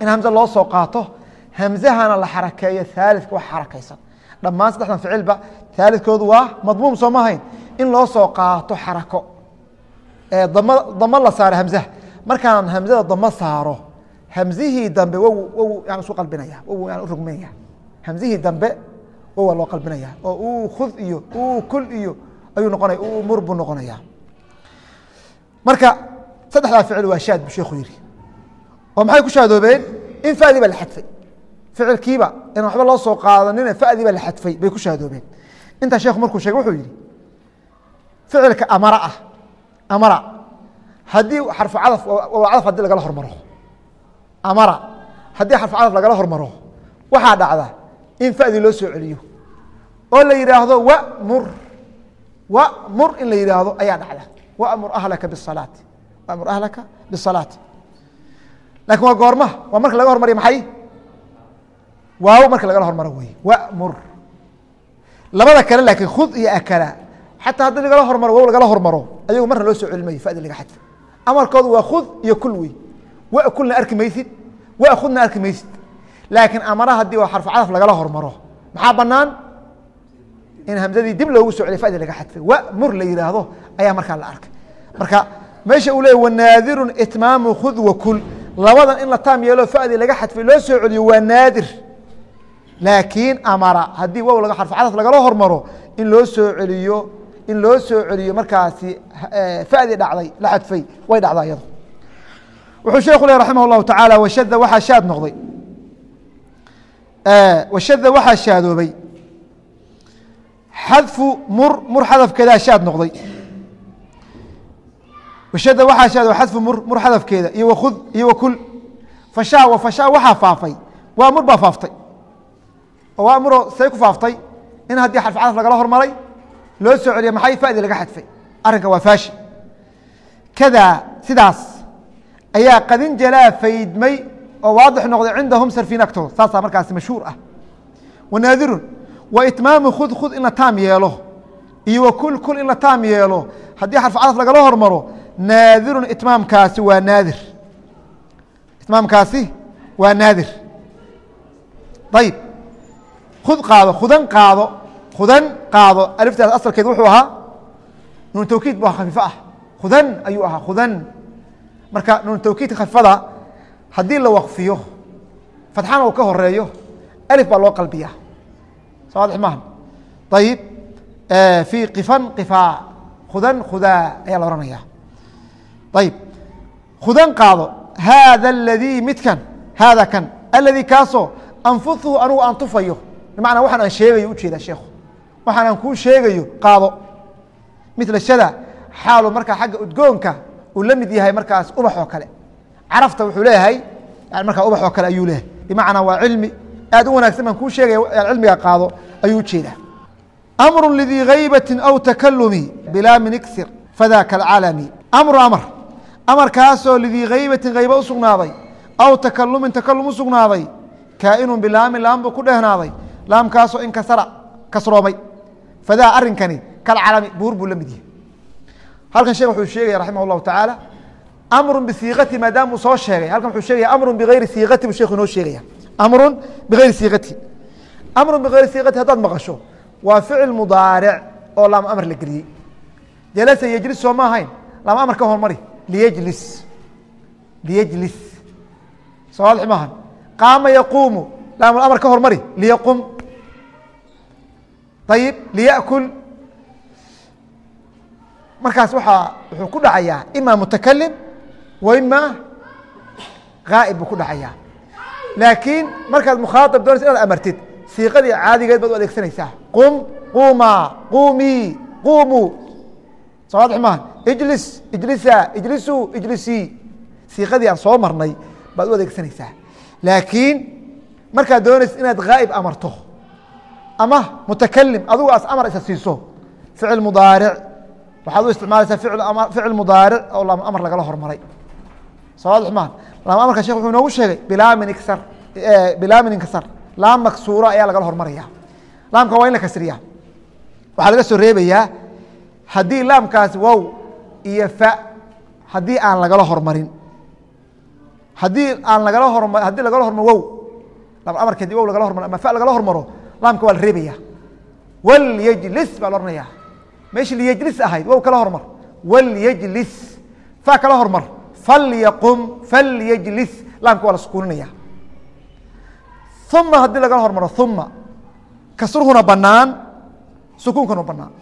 Speaker 2: In hamze loo soo qaato hamzahana la xarakeeyo haalidka wax xarakaysan. Dhammaan saddexdan ficilba haalidkoodu waa madmuum soo ma ahayn. In loo soo qaato xarako. Ee dam damo la saaro hamzaha markaan hamzada damo saaro hamzihii dambe wow yaan isu hamzihii dambe wow loo qalbinaya. Oo uu khud iyo uu kul iyo ayuu noqonaya uu mur buu noqonaya. Marka saddexdaa ficil waa shaad buu sheekhu yihi oo maxay ku shaadoobeen in fadii baa la xadfay. Ficilkiiba in waxba loo soo qaadanine fadii baa la xadfay bay ku shaadoobeen intaa sheekhu markuu sheegay wuxuu yihi ficilka amara ah amara. Haddii xarfu cadaf cadaf haddii lagala hormaro amara. Haddii xarfu cadaf lagala hormaro waxaa dhacda in fadii loo soo celiyo. Oo la yidhaahdo wamur wamur in la yidhaahdo ayaa dhacda. Wamur ahlaka bisalaati wamur ahlaka bisalaati laakiin waa goorma waa marka laga hormarya maxay? Waaw marka lagala hormaro wey wamur. Labada kale laakiin khud iyo akala. Xataa haddii lagala hormaro wow lagala hormaro ayagu marna loo soo celimayo fadi laga xadfo. Amarkoodu waa khud iyo kul wey wa kulna arki maysid wa khudna arki maysid. Laakiin amara haddii waa xarfu cadaf lagala hormaro maxaa banaan in hamzadii dib loogu soo celiy fadi laga xadfay. Wamur la yihaahdo ayaa markaa la arkay. Marka meesha uu leey wanaadirun itmaamu khud wa kul. Labadan in la taam yeelo fadi laga xadfay loo soo celiyo waa naadir. Laakiin amara haddii wow laga xarfu cadaf lagala hormaro in loo soo celiyo in loo soo celiyo markaasi fadi dhacday la xadfay way dhacdaa iyado wuxuu sheekhu leh raximah اllahu tacaala washada waxaa shaad noqday. Washada waxaa shaadoobay. Xadfu mur mur xadafkeedaa shaad noqday. Washada waxaa shaad xadfu mur mur xadafkeeda. Iyo wakud iyo wakul fashaa wa waxaa faafay. Waa mur baa faaftay. Oo waa muro say ku faaftay. In haddii xarf cadaf lagala hormaray loo soo celiya maxay fadi laga xadfay? Arrinka waa faashi. Kadaa sidaas ayaa qadin jalaa faydmay oo waadix noqday cindahum sarfiin agtooda saasaa markaasi mashhuur ah. Wanaadirun wa itmaamu khud khud in la taam yeelo iyo wa kul kul in la taam yeelo. Haddii xarfu cadaf lagala hormaro naadirun itmaamkaasi waa naadir itmaamkaasi waa naadir ayib khud qaado khudan qaado khudan qaado. Aliftaas asalkeed wuxuu ahaa nuun tawkiid bu khafiifo ah. Khudan ayuu ahaa khudan marka nuun tawkiidka khafifada haddii la waqfiyo fatxana uu ka horeeyo alif baa loo qalbiyaa. Sawaadix maaha ayib fii kifan kifaa khudan khudaa ayaa la ohanaya ayib khudan qaado haada aladii midkan haada kan aladii kaasoo anfuhu anugu aan tufayo. Bimacnaa waxaan aan sheegayo u jeedaa sheekhu. Waxaan aan kuu sheegayo qaado. Mila xaalu markaa xagga udgoonka uu la mid yahay markaas ubax oo kale. Carafta wuxuu leeyahay markaa ubax oo kale ayuu leeyahay. Bimacnaa waa cilmi. Aad u wanagsan baan kuu sheegaya cilmiga qaado ayuu u jeedaa amru lidii haybati aw takalumi bilaa min iksir fadaka alcalami amru amr amarkaasoo lidii haybatin hayba u sugnaaday aw takalumin takalum u sugnaaday kaainun bilaamin laam buu ku dhehnaaday laamkaasoo inkasara kasroomay. Fadaa arinkani kalcalami buur buu la mid yahay halkan sheekh wuxuu sheegaya raximah اllahu tacaala amru bisiiqati maadaama uu soo sheegay. Halkan wuxuu sheegaya amru bigayri siiqati buu sheekhu inoo sheegaya. Amru bigayri siiqati amru bigayri siiqati haddaad maqasho waa ficil mudaaric oo laam amar la geliyey. Jalasa yejlis soo ma ahayn laam amar ka hormari liyejlis liyejlis soo waadix maahan qaama yaquumu laam amar ka hormari liyaqum. Ayib liyakul markaas waaa wuxuu ku dhacayaa ima mutakalim wa ima buu ku dhacayaa. Laakiin markaad mukhaaab doonaysa inaad amartid siiqadii caadigeed baad u adeegsanaysaa. Qum quma qumii qumuu soo waadix maaha ijlis ijlisa ijlisuu ijlisii siiqadii aan soo marnay baad u adeegsanaysaa. Laakiin markaad doonaysa inaad gaa'ib amarto ama mutakalim adigu as amar isa siiso. Ficil mudaaric waxaad u isticmaalaysaa ficil mudaaric oo laam amar lagala hormaray. Soo maaha laam amarka shekh wuxuu inoogu sheegay bilaamin iksar bilaamin inkasar laam maksuura ayaa lagala hormaraya laamka waa in la kasriya waxaa laga soo reebayaa haddii laamkaasi wow iyo fa haddii aan lagala hormarin. Haddii aan lagala horma haddii lagala hormaro wow laam amarka haddii wow lagala hormaro ama fa lagala hormaro laamka waa la reebaya walyejlis baa la ohanaya meeshii liyejlis ahayd wow kala hormar. Walyejlis fa kala hormar. Falyaqum falyejlis laamka waa la sukuuninaya uma haddii lagala hormaro uma kasruhuna banaan sukuunkana banaan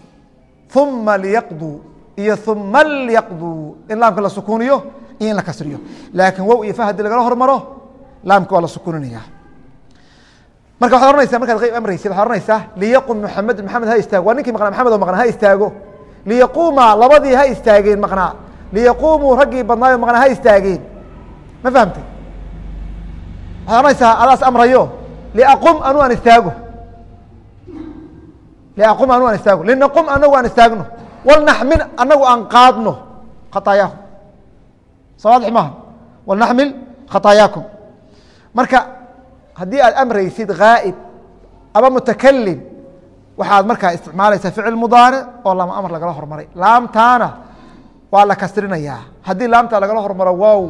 Speaker 2: uma liyaqduu iyo uma lyaqduu in laamka la sukuuniyo iyo in la kasriyo. Laakiin wow iyo fa haddii lagala hormaro laamka waa la sukuuninaya marka waxad ohanaysa markaad qayb amreysid waxad ohanaysaa liyaqum maxamed maxamed ha istaago. Waa ninkii maqnaa maxamed oo maqnaa ha istaago. Liyaquuma labadii ha istaageen maqnaa. Liyaquumuu raggii badnaayo maqnaa ha istaageen. Ma fahamtay? Waxad ohanaysaa adaas amrayo liaqum anu aan istaago. Liaqum anu aan istaago. Linaqum anagu aan istaagno. Walnaxmil anagu aan qaadno. Khaطaayaakum soo waadix maaha walnaxmil khaطaayaakum marka haddii aad amraysid gaa'ib ama mutakalim waxaad markaa isticmaalaysaa ficil mudaaric oo lama amar lagala hormaray. Laamtaana waa la kasrinayaa. Haddii laamtaa lagala hormaro wow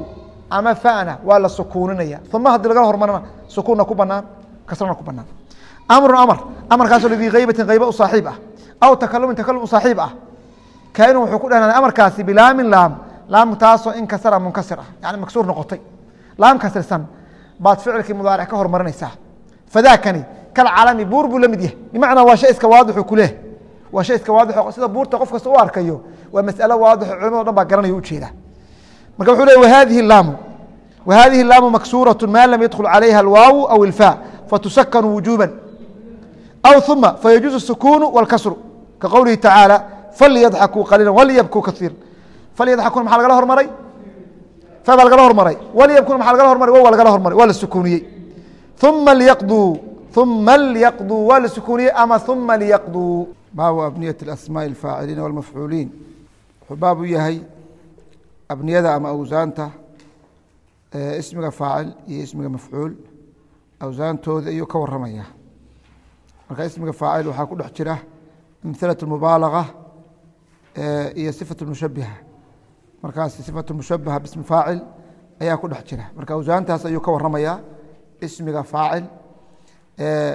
Speaker 2: ama fana waa la sukuuninaya uma haddii lagala hormarana sukuunna ku banaan kasrana ku banaan amrun amar. Amarkaasoo lidii haybatin hayba u saaxiib ah. Aw takalumin takalum u saaxiib ah. Kainu wuxuu ku dhehnaaday amarkaasi bilaamin laam. Laamtaasoo inkasara munkasir ah. Yani maksuur noqotay. Laam kasirsan baad ficilkii mudaaric ka hormarinaysaa fadaakani kalcalami buur buu la mid yahay bimacnaa waa shay iska waadixu kuleh waa shay iska waadixo sida buurta qof kasta u arkayo waa mas'alo waadixo culimado dhan baa garanayo ujeeda marka wuxuu le whadihi laamu whadihi laamu maksuuraة ma lam yadkل عalayha اlwaaw aw اlfa fatusakanu wujuba aw ثuma fayajuuز الsukunu wاlkasru ka qowlihi tacaalى falyadxakuu qaliila walyabkuu kaiir falyadxakuna maxaa lagala hormaray fa baa lagala hormaray walyabkuna maxaa lagala hormaray wa lagala hormaray waa la sukuuniyey ثuma lyaqduu ثuma lyaqduu waa la sukuuniyey ama ثuma lyaqduu
Speaker 1: baabu abniyaة اasmaaء الfaaciliina wاlmafcuuliin wuxuu baab u yahay abniyada ama awsaanta ismiga faacil iyo ismiga mafcuul awsaantooda ayuu ka waramaya marka ismiga faacil waxaa ku dhex jira amhilaة اmubaalaga iyo sifaة mushabiha markaas sifaة mushabaha bismi faacil ayaa ku dhex jira marka awsaantaas ayuu ka waramaya ismiga faacil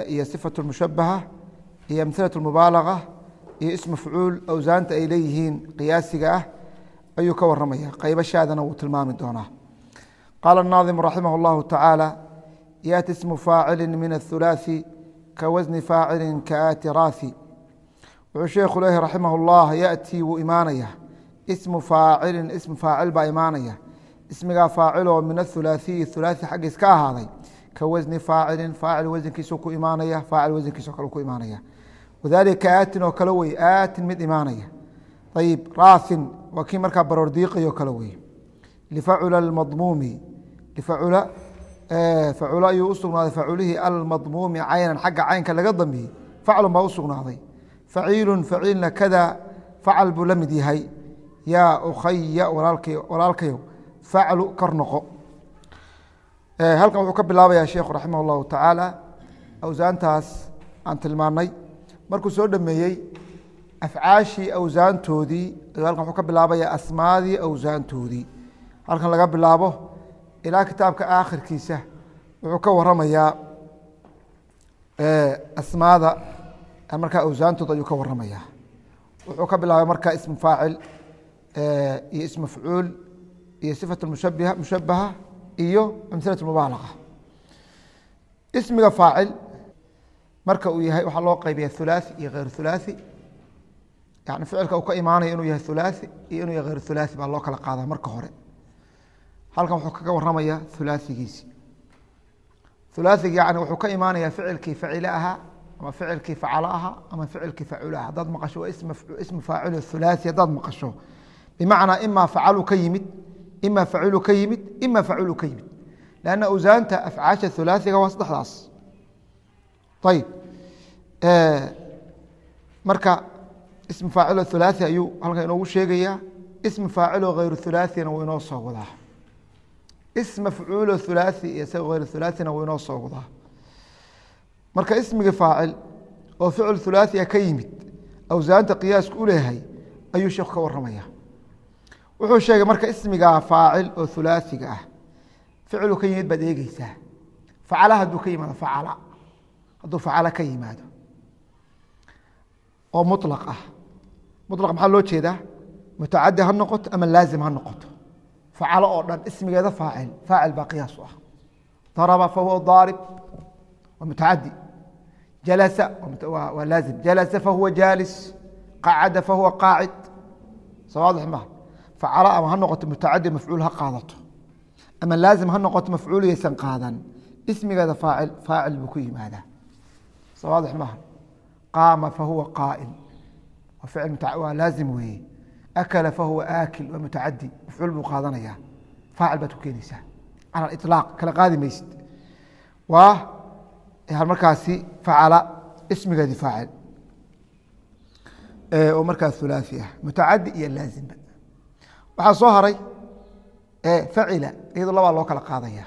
Speaker 1: iyo sifaة mushabaha iyo amhilaة mubaalaga iyo ism mafcuul awsaanta ay leeyihiin qiyaasiga ah ayuu ka waramaya qaybashaadana wuu tilmaami doonaa
Speaker 2: qaala الnaaظim raximah اllahu taعaalى yaأti ismu faacili min الثulaaثi ka wasni faacili kaati raathi wuxuu sheekhu leeyahy raximah اllah yaأtii wuu imaanaya ismu faacilin ismu faacil baa imaanaya. Ismigaa faaciloo min athulaathiyi thulaathi xaggiis ka ahaaday. Ka wasni faacilin faacil wasankiisu ku imaanaya faacil wasankiisoo kale ku imaanaya. Wadalika aatin oo kale wey aatin mid imaanaya. Ayib raathin waa kii markaa baroor diiqayo kale wey lifacula almadmuumi lifacula facula ayuu u faculihii almadmuumi caynan xagga caynka laga dambeeyey. Faclun baa u sugnaaday. Faciilun faciilna kada facal buu la mid yahay yaa ukhaya walaalkayo faclu kor noqo. Halkan wuxuu ka bilaabayaa sheekhu raximah اllahu tacaala awsaantaas aan tilmaanay. Markuu soo dhameeyey afcaashii awsaantoodii halkan wuxuu ka bilaabayaa asmaadii awsaantoodii. Halkan laga bilaabo ilaa kitaabka aakhirkiisa wuxuu ka waramayaa asmaada markaa awsaantooda ayuu ka waramayaa wuxuu ka bilaabay markaa ismu faacil iyo ism mafcuul iyo sifat mushabiha mushabaha iyo amhilat mubaalaqa ismiga faacil marka uu yahay waxaa loo qaybiya hulaaثi iyo hayr hulaaثi yani ficilka uu ka imaanaya inuu yahay hulaaثi iyo inuu yahay hayr hulaaثi baa loo kala qaadaa marka hore halkan wuxuu kaga waramaya hulaaثigiisi hulaaثigi yani wuxuu ka imaanaya ficilkii facile ahaa ama ficilkii facalo ahaa ama ficilkii facul aha haddaad maqasho waa ismu faacil hulaaثi haddaad maqasho bimacnaa ima facalu ka yimid ima facilu ka yimid ima faculu ka yimid lanna awsaanta afcaasha hulaaثiga waa saddexdaas ayib marka ism faacilo hulaaثi ayuu halkan inoogu sheegayaa ism faacilo hayru hulaaثina wuu inoo soo wadaa ism mafcuulo hulaaثi iyo isaga hayr hulaaثina wuu inoo soo wadaa marka ismigii faacil oo ficil hulaaثia ka yimid awsaanta qiyaasku u leeyahay ayuu sheekhu ka waramaya wuxuu sheegay marka ismigaa ah faacil oo hulaasiga ah. Ficlu ka yimid baad eegeysaa facala haduu ka yimaado facala hadduu facala ka yimaado. Oo mulaq ah. Mulaq maxaa loo jeedaa? Mutacadi ha noqoto ama laazim ha noqoto. Facalo oo dhan ismigeeda faacil. Faacil baa qiyaas u ah. Daraba fahuwa daarib waa mutacadi jalasa waa laazim. Jalasa fahuwa jaalis. Qacada fahuwa qaacid. Soo waadix maha facalo ama ha noqoto mutacadi mafcuul ha qaadato ama laazim ha noqoto mafcuul yaysan qaadan ismigeeda faacil faacil buu ku yimaadaa soo waadix maha qaama fahuwa qaa'im waa laazim weeye akala fahuwa aakil waa mutacadi mafcuul buu qaadanaya faacil baad ku keenaysaa cala aliطlaaq kala qaadi maysid waa markaasi facala ismigeedii faacil oo ah mutacadi waxaa soo haray facila iyadoo labaa loo kala qaadaya.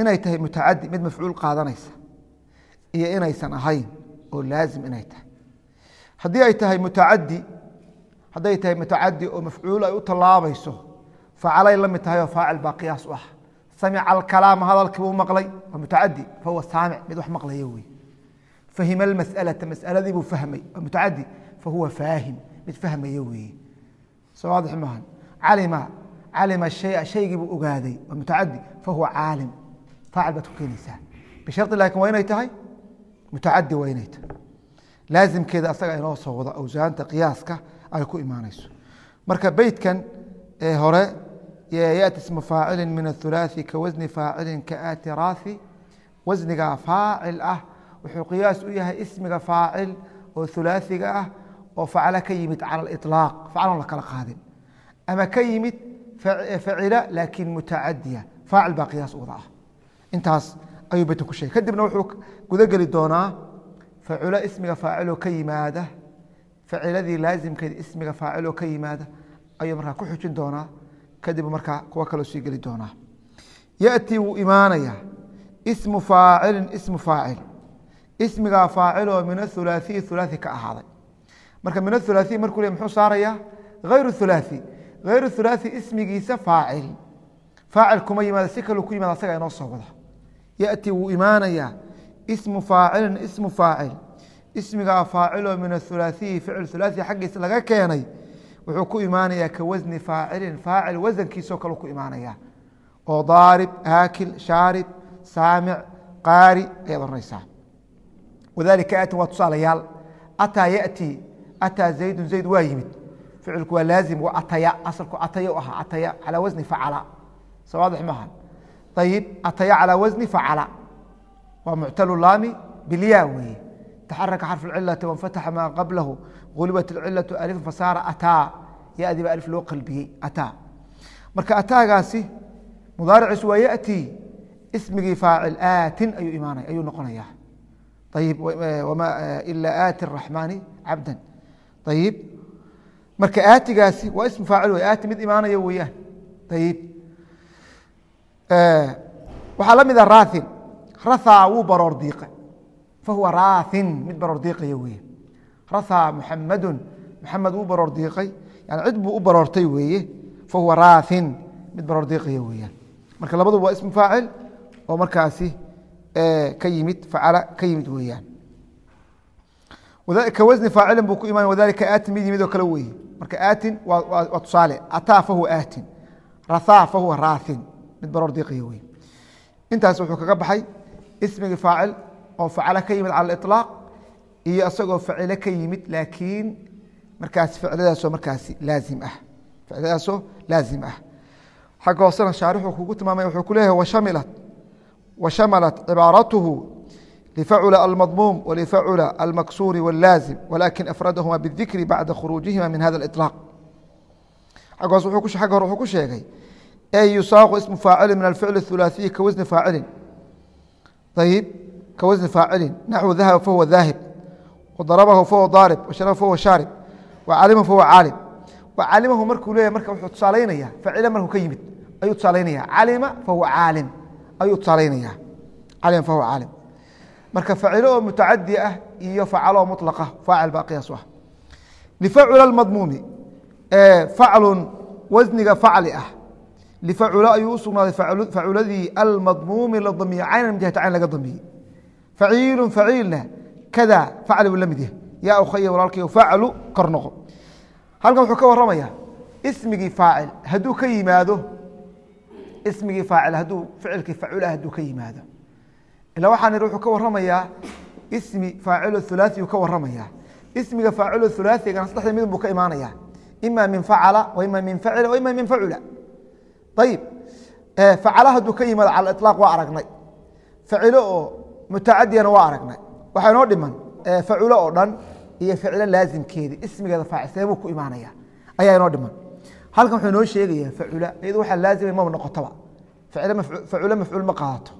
Speaker 2: Inay tahay mutacadi mid mafcuul qaadanaysa iyo inaysan ahayn oo laazim inay tahay. Haddii ay tahay mutacadi hadday tahay mutacadi oo mafcuul ay u tallaabayso facalay la mid tahay oo faacil baa qiyaas u ah. Samica alkalaama hadalkii buu maqlay waa mutacadi fahuwa saamic mid wax maqlaya wey fahima almas'alata mas'aladii buu fahmay waa mutacadi fahuwa faahim mid fahmaya weeye soo waadix maahan alima calima haya shaygiibuu ogaaday waa mutacadi fahuwa caalim. Faacil baad ku keenaysaa. Bishari laakin waa inay tahay? Mutacadi waa inay tahay. Laazimkeeda asaga inoo soo wado awsaanta qiyaaska ay ku imaanayso. Marka beytkan hore yati sma faacili min athulaai ka wasni faacilin kaati raahi wasniga faacil ah wuxuu qiyaas u yahay ismiga faacil oo hulaaiga ah oo facala ka yimid cala iطlaaq la kala qaadin ama ka yimid facila laakiin mutacadiya faacil baa qiyaas u wada ah intaas ayuu beytkan ku sheegay kadibna wuxuu guda geli doonaa faculo ismiga faaciloo ka yimaada faciladii laazimkeeda ismiga faaciloo ka yimaada ayuu markaa ku xujin doonaa kadib markaa kuwo kaloo sii geli doonaa yaأtii wuu imaanaya ismu faacilin ismu faacil ismigaa faaciloo min athulaaثiyi hulaaثi ka ahaaday marka min athulaaثiyi markuu le muxuu saarayaa hayr hulaaثi hayr hulaaثi ismigiisa faacil faacil kuma yimaada si kaluu ku yimaada asaga inoo soo wada yaأtii wuu imaanaya ismu faacilin ismu faacil ismigaa faaciloo min athulaaثiyi ficil hulaaثi xaggiisa laga keenay wuxuu ku imaanayaa ka wasni faacilin faacil wasankiisoo kale ku imaanaya oo daarib aakil shaarib saamic qaari ayaad oranaysaa wadalika aatin waa tusaalayaal ataa yaأtii ataa zaydun zayd waa yimid ficilku waa laazim waa ataya asalku ataya u ahaa ataya calaa wasni facala. Soo waadix maaha ayib ataya calaa wasni facala. Waa muctalu laami bilyaa weeye. Taxaraka xarfu cilati wanfataxa maa qablahu. Gulibat ilcilatu alifan fasaara ataa. Yadi baa alif loo qalbiyey ataa. Marka ataagaasi mudaariciisu waa yati. Ismigii faacil aatin ayuu noqonaya. Ayib eh, eh, ila aati raxmaani cabdan. Ayib marka aatigaasi waa ism faacil wey aati mid imaanaya weeyaan. Ayib waxaa la mida raathin. Rathaa wuu baroor diiqay. Fahuwa raathin mid baroor diiqaya weeye. Rathaa muxamadun muxamed wuu baroor diiqay. Yani cid buu u baroortay weeye. Fahuwa raathin mid baroor diiqaya weeyaan. Marka labaduba waa ism faacil oo markaasi ka yimid facala ka yimid weeyaan ka wasni faacilin buu ku imaanaya wadalika aatin mid yimid kale weeye marka aatin waa tusaale. Ataa fahuwa aatin. Rathaa fahuwa raathin. Mid baroor diiqaya weye intaas wuxuu kaga baxay ismigii faacil oo facala ka yimid cala iطlaaq iyo isagoo facilo ka yimid laakiin markaas ficiladaasoo markaasi laazim ah. Ficiladaasoo laazim ah. Xagga hoosena shaarixuu kugu tilmaamay wuxuu ku leeyahay washamilat cibaaratuhu lfacula almadmuum walifacula almaksuuri wاllaazim walakin afradahuma bاdikri bacda khuruujihima min hada اطlaaq agga hoos agga hore wuxuu ku sheegay ey yusaaqu ismu faacili min alficl الثulaثiyi ka wasni faacilin ayib ka wasni faacilin naxwu dahaba fahuwa daahib wadarabahu fahuwa daarib washaraba fahuwa shaarib wacalimahu fahuwa caalim wacalimahu markuu leeyahy marka wuxuu tusaalaynaya facile markuu ka yimid ayuu tusaalaynaya calima fahuwa caalim ayuu tusaalaynaya calima fahuwa caalim marka facilo oo ah iyo facalo muطlaqa faacil baa qiyaas ah. lifacula madmuumi faclun wasniga facli ah. lfaculo ayuu u faculadii almadmuumi la damiye caynan min jihati cayn laga damiyey faciilu faciilna kada facli buu la yahay yaa ukhaya walaalkayo faclu kor noqo halkan wuxuu ka waramaya ismigii faacil hadduu ka yimaado ismigii faacil hadduu ficilkii facula hadduu ka yimaado ila waxaan ihi wuxuu ka waramayaa ismi faacilo hulaaثi uu ka waramaya ismiga faacilo hulaaثigana saddexda midun buu ka imaanaya ima min facala wa ima min facila wa ima min facula ayib facala hadduu ka yimaado cala iطlaaq waa aragnay facilo oo mutacadiyana waa aragnay waxaa inoo dhiman faculo oo dhan iyo ficilo laazimkeedi ismigeeda faacil seebuu ku imaanaya ayaa inoo dhiman halkan wuxuu inoo sheegaya facula iyado waxaa laazimay maba noqotaba faculo mafcuul ma qaadato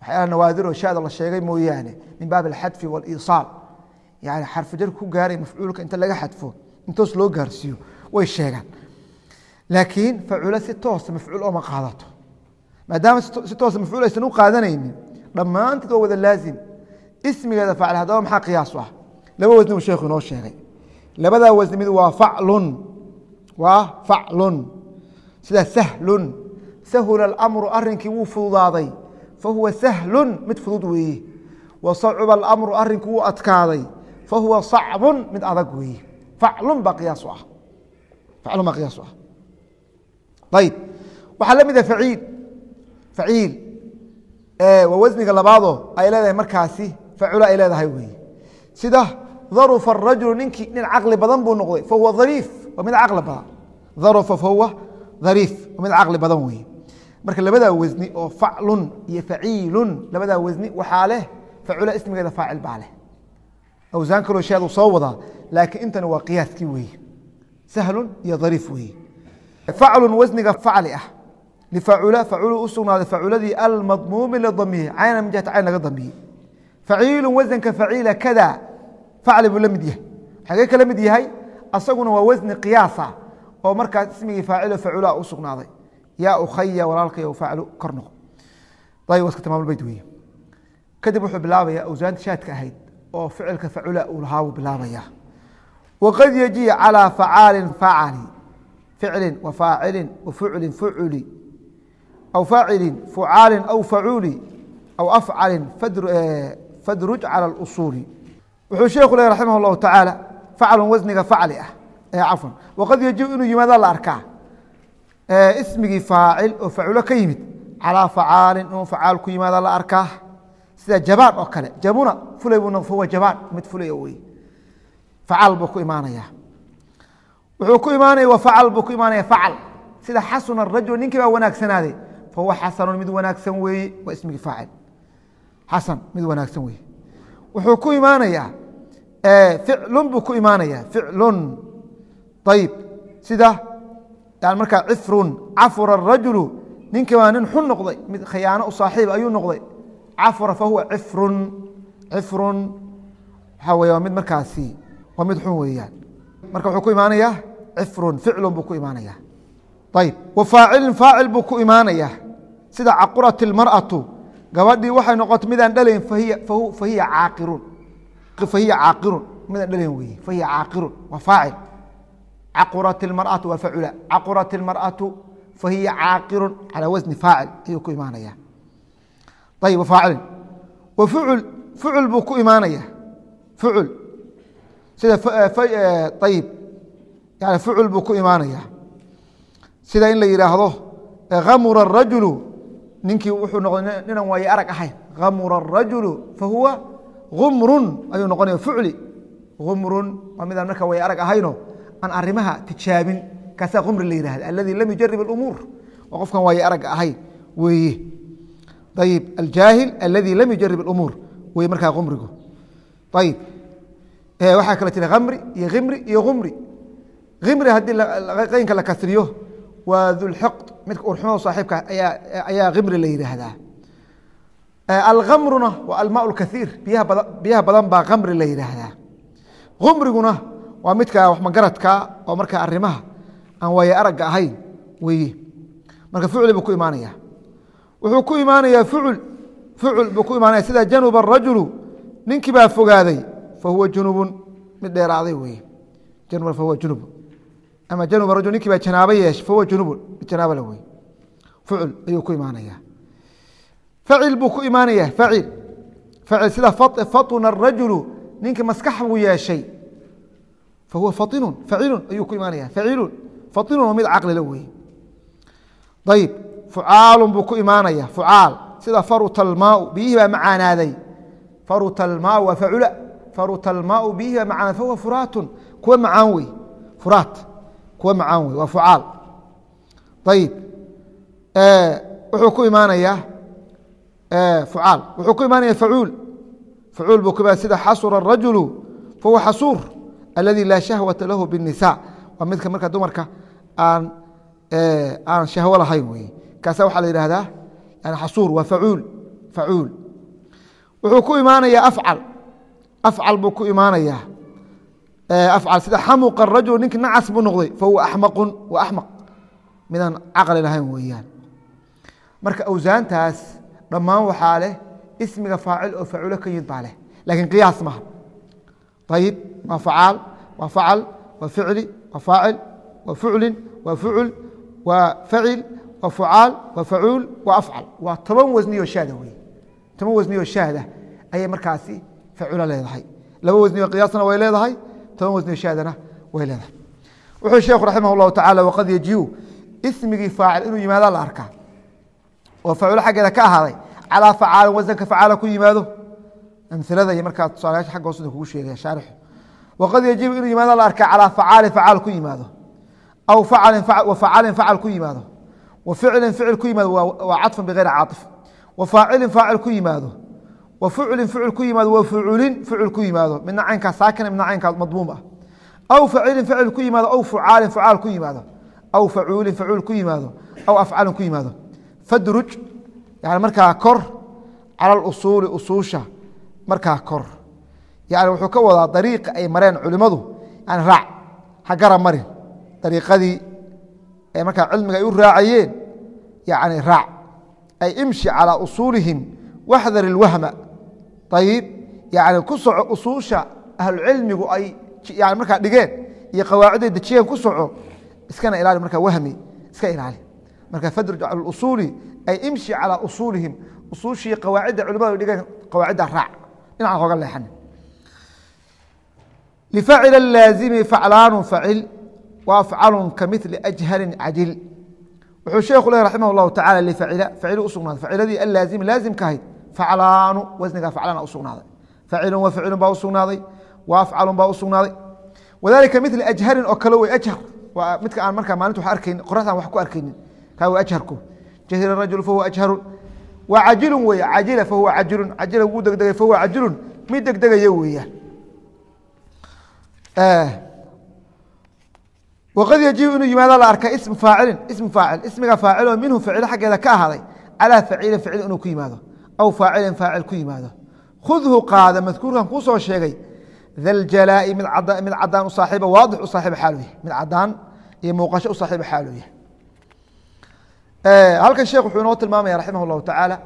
Speaker 2: waxyaala nawaadiroo shada la sheegay mooyaane min baab alxadfi waliisaal. Yani xarfujar ku gaaray mafcuulka inta laga xadfo intoos loo gaarsiiyo way sheegaan. Laakiin faculo si toosa mafcuul ooma qaadato. Maadaama si toosa mafcuul aysan u qaadanaynin dhammaanteed waa wada laazim. Ismigeeda faacil haddaba maxaa qiyaas u ah? Laba wasni uu sheekhu inoo sheegay. Labadaa wasni waa faclun waa faclun. Sida sahlun. Sahula alamru arrinkii wuu fududaaday fahuwa sahlun mid fudud weeye wa sacuba alamru arrinkii wuu adkaaday fahuwa sacbun mid adag weeye faclun baa qiyaas u ah faclun baa qiyaas u ah ayib waxaa la mida faciil faciil waa wasniga labaadoo ay leedahay markaasi facula ay leedahay weeye sida dharufa arajulu ninkii nin caqli badan buu noqday fahuwa dhariif waa mid caqli badan dharufa fahuwa dhariif waa mid caqli badan weeye marka labadaa wasni oo faclun iyo faciilun labadaa wasni waxaa leh facula ismigeeda faacil baa leh. Awsaan kaloo sheed uu soo wadaa laakiin intani waa qiyaaskii weeye sahlun iyo dhariif weeye faclun wasniga facli ah. Lifacula faculu u faculadii almadmuumi ladamiye cayna min jihati cayn laga damiyey faciilu wasanka faciila kada facli buu la yahay. Xagee kala mid yahay? Asaguna waa wasni qiyaasa oo markaas ismigii faacilo facula u yaa ukhaya walaalkayo faclu kor noqo ayb waa iska tamaamulbeyt weeye kadib wuxuu bilaabaya awsaanta shaadka ahayd oo ficilka facula uu lahaa buu bilaabaya waqad yaji calىa facaalin facali ficli wafaacili wafucli fuculi aw faacili fucaali aw facuuli aw afcali fadruj calى اusuuli wuxuu sheeku leh raximah اllahu tacaala faclun wasniga facli ah cafwan waqad yajibu inuu yimaada la arkaa ismigii faacil oo faculo ka yimid. Calaa facaalin inuu facaal ku yimaada la arkaa. Sida jabaan oo kale. Jabuna fulay fahuwa jabaan mid fulay wey facaal buu ku imaanaya wuxuu ku imaanaya wa facal buu ku imaanaya facal sida xasuna rajul ninkii baa wanaagsanaaday fahuwa xasanun mid wanaagsan weeye waa ismigii faacil. Xasan mid wanaagsan weeye wuxuu ku imaanayaa ficlun buu ku imaanaya ficlun. Ayib sida markaa cifrun cafura rajulu ninkii baa nin xun noqday mid khiyaano u saaxiib ayuu noqday. Cafura fahuwa cifrun cifrun waxaa wey waa mid markaasi waa mid xun weeyaan. Marka wuxuu ku imaanayaa cifrun ficlun buu ku imaanaya ayib wa faacilin faacil buu ku imaanaya sida caqurat ilmar'atu gabadhii waxay noqotay midaan dhalayn fahiya caaqirun. Midaan dhalayn weye fahiya caaqirun waa faacil caqurat ilmar'atu waa facula caqurat ilmar'atu fahiya caaqirun calaa wasni faacil ayuu ku imaanaya ayib wa faacilin wa fucul fucul buu ku imaanaya fucul sida ayib yani fucul buu ku imaanaya sida in la yidhaahdo amura الrajulu ninkii wuxuu noqday ninan waaye arag ahayn amura الrajulu fahuwa gumrun ayuu noqonaya fucli gumrun waa midaan marka waaye arag ahayno aan arimaha tijaabin kaasaa gumri la yihahda aladi lam yujarib اumuur waa qofkan waaye arag ahayn weeye. Ayib aljaahil aladi lam yujarib اumuur weye markaa gumrigu ayib waxaa kale jira amri iyo imri iyo umri imri haddii qaynka la kasriyo waa dulxiqd midka urxumada saaxiibka ayaa imri la yidhaahdaa alkamruna waa almaa kaiir biyaha badan baa kamri la yidhaahdaa umriguna waa midka waxmagaradka oo marka arimaha aan waaye aragga ahayn weye marka fucli buu ku imaanaya wuxuu ku imaanaya fucul fucul buu ku imaanaya sida januba arajulu ninkii baa fogaaday fahuwa junubun mid dheeraaday weye janub fahuwa junub. Ama janub rajul ninkii baa janaabo yeeshay fahuwa junubun mid janaabo la wey fucul ayuu ku imaanaya facil buu ku imaanaya facil. Facil sida fatuna arajulu ninkii maskax buu yeeshay fahuwa fatinun facilun ayuu ku imaanaya facilun fatinun waa mid caqlila wey ayib fucaalun buu ku imaanaya fucaal sida faruta almaau biyihii baa macaanaaday faruta almaau waa facula faruta almaau biyihii baa macaanaaday fahuwa furaatun kuwa macaan wey furaat kuwa macaan wey waa fucaal ayib wuxuu ku imaanayaa fucaal wuxuu ku imaanaya facuul facuul buu ku imaanaya sida xasura الrajulu fahuwa xasuur aladi laa shahwata lahu bالnisa waa midka marka dumarka aan aan shahwo lahayn wey kaasa waxaa la yihahdaa yani xasuur waa facuul facuul wuxuu ku imaanaya afcal afcal buu ku imaanaya afcal sida xamuqa الrajul ninki nacas buu noqday fahuwa axmaqun waa axmaq midaan caqli lahayn weeyaan marka awsaantaas dhammaan waxaa leh ismiga faacil oo faculo ka yimid baa leh lakiin qiyaas maha ayib waa facaal waa facal waa ficli waa faacil waa fuclin waa fucul waa facil waa fucaal waa facuul waa afcal waa toban wasniyo shaada wey toban wasniyo shaada ayay markaasi faculo leedahay laba wasniyo qiyaasna way leedahay toban wasniyo shaadana way leedahay wuxuu sheekhu raximah اllahu tacala waqad yajiu ismigii faacil inuu yimaada la arkaa ka ahaaday calaa facaalin wasanka facaala ku amilada iyo markaa tusaalayaasha agga hoosda kugu sheegaya shaarixu. Waqad yajibu inuu yimaado la arkaa calaa facaalin facaal ku yimaado. Aw wa facalin facal ku yimaado. Wa ficlin ficil ku yimaado waa cadfun bigayri caaif wa faacilin faacil ku yimaado. Wa fuclin ficil ku yimaado wa fuculin ficil ku yimaado. Midna caynkaa saakina midna caynkaa madmuum ah aw facilin facil ku yimaado aw fucaalin fucaal ku yimaado. Aw facuulin facuul ku yimaado. Aw afcalin ku yimaado. Fadruj yani markaa kor cala usuusha markaa kor. Yani wuxuu ka wadaa dariiqa ay mareen culimadu yani raac ha gara marin. Dariiqadii ee markaa cilmiga ay u raacayeen yani raac ay imshi calaa usuulihim waxdar ilwahma ayib yani ku soco usuusha ahlucilmigu ay yani markaa dhigeen iyo qawaaciday dejiyeen ku soco iskana ilaali markaa wahmi iska ilaali. Marka fadruj cala ay imshi calaa usuulihim usuushii qawaacidda culimadu dhigeen qawaacidda raac dhinacan hoga leexan. laazimi faclaanu facil wa afcalu kamili ajhalin cajil wuxuu sheekhu leh raximah اllahu tacala lifacila facilu usugnaaday faciladii alaazimi laazimka ahayd faclaanu wasnigaa faclaana usugnaaday wa ficilun baa usugnaaday afcalun baa usugnaaday wadalika mila ajharin oo kale ajhar waa midka aan markaa maalinta wa arkayn qoraxdan wax ku arkaynin kaa wey ajharku jahila rajul fahuwa ajharun wa cajilun weeye cajila fahuwa cajilun cajila wuu degdegay fahuwa cajilun mid degdegaya weeyaan wqad yajibu inuu yimaado la arka ism faacilin ism faacil ismiga faacil oo minhu facilo xaggeeda ka ahaaday calaa facilin facil inuu ku yimaado aw faacilin faacil ku yimaado. Khudhu qaada madkuurkan kuu sheegay daljalaa'i mid cadaan u saaxiiba waadix u saaxiiba xaalu yahay mid cadaan iyo muuqasho u saaxiiba xaalu yahay halkan sheekh wuxuu inoo tilmaamaya raximah اllahu tacaala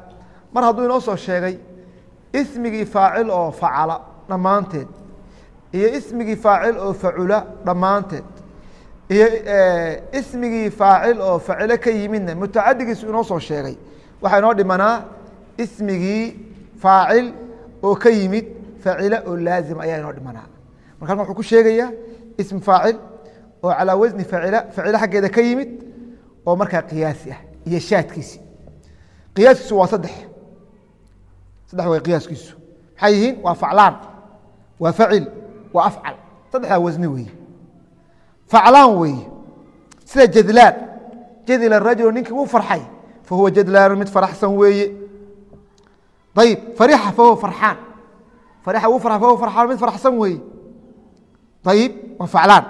Speaker 2: mar hadduu inoo soo sheegay ismigii faacil oo facala dhammaanteed iyo ismigii faacil oo facula dhammaanteed iyo ismigii faacil oo facilo ka yimidna mutacadigiisu inoo soo sheegay waxaa inoo dhimanaa ismigii faacil oo ka yimid facilo oo laazim ayaa inoo dhimanaa. Marka halkan wuxuu ku sheegayaa ism faacil oo calaa wasni facila facilo xaggeeda ka yimid oo markaa qiyaasi ah iyo shaadkiisi. Qiyaaskiisu waa saddex. Saddex way qiyaaskiisu. Maxay yihiin? Waa faclaan. Waa facil. Waa afcal. Saddexdaa wasni weeye. Faclaan weeye. Sida jadlaan jadila rajulu ninkii wuu farxay fahuwa jadlaanu mid faraxsan weeye. Ayib farixa fahuwa farxaan. Farixa wuu farxa fahuwa farxaan mid faraxsan weeye. Ayib waa faclaan.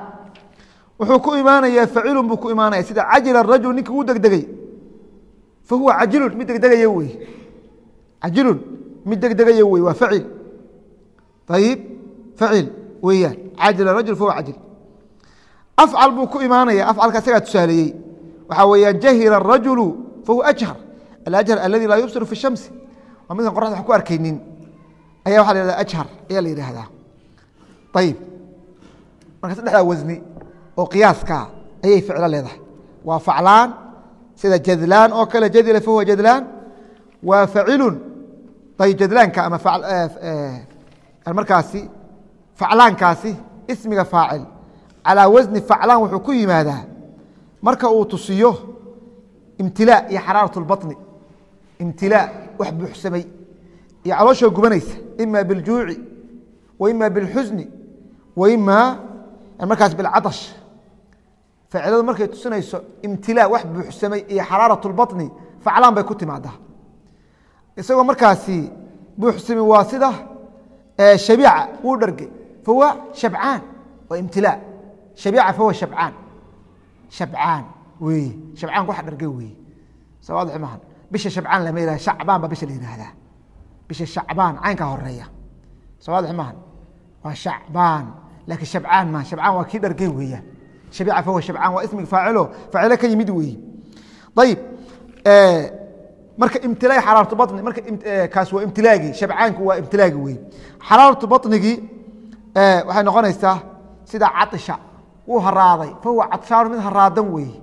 Speaker 2: Wuxuu ku imaanayaa facilun buu ku imaanaya sida cajila rajul ninkii wuu degdegay fahuwa cajilun mid degdegaya weye cajilun mid degdegaya weye waa facil ayib facil weeyaan cajila rajul fahuwa cajil afcal buu ku imaanaya afcalka isagaa tusaaleeyey waxaa weeyaan jahira الrajulu fahuwa ajhar alajhar aladi laa yubsiru fi shamsi waa midkan qoraxda wax ku arkaynin ayaa waxa la yhahda ajhar ayaa la yidhaahdaa ayib marka saddexdaa wasni oo qiyaaska ayay ficlo leedahay waa faclaan sida jadlaan oo kale jadila fahuwa jadlaan waa facilun ayb jadlaanka ama markaasi faclaankaasi ismiga faacil calaa wasni faclaan wuxuu ku yimaadaa marka uu tusiyo imtilaa iyo xaraarat اlbaطni imtilaa wax buuxsamay iyo calooshoo gubanaysa ima biljuuci wa ima bilxusni wa ima markaas bilcatash faaciladu markay tusinayso imtilaa wax buuxsamay iyo xaraarat اlbaطni faclaan bay ku timaadaa isagoo markaasi buuxsami waa sida shabiica wuu dhargay fahuwa shabcaan waa imtilaa. Shabiica fahuwa shabcaan. Shabcaan weye. Shabcaanku wax dhargay weeye sawaadix maahan bisha shabcaan lama yihahda shacbaan baa bisha la yihahdaa bisha shacbaan caynkaa horreeya sawaadix maahan waa shacbaan. Laakiin shabcaan maaha shabcaan waa kii dhargay weeyaan a fahuwa habcaan waa ismiga faacilo faacilo ka yimid weeye ayib marka imtilaa xaraaratu bani marka kaas waa imtilaagii shabcaanku waa imtilaagi weeye xaraaratu banigii waxay noqonaysaa sida caisha wuu haraaday fahuwa cadshaanu mid haraadan weeye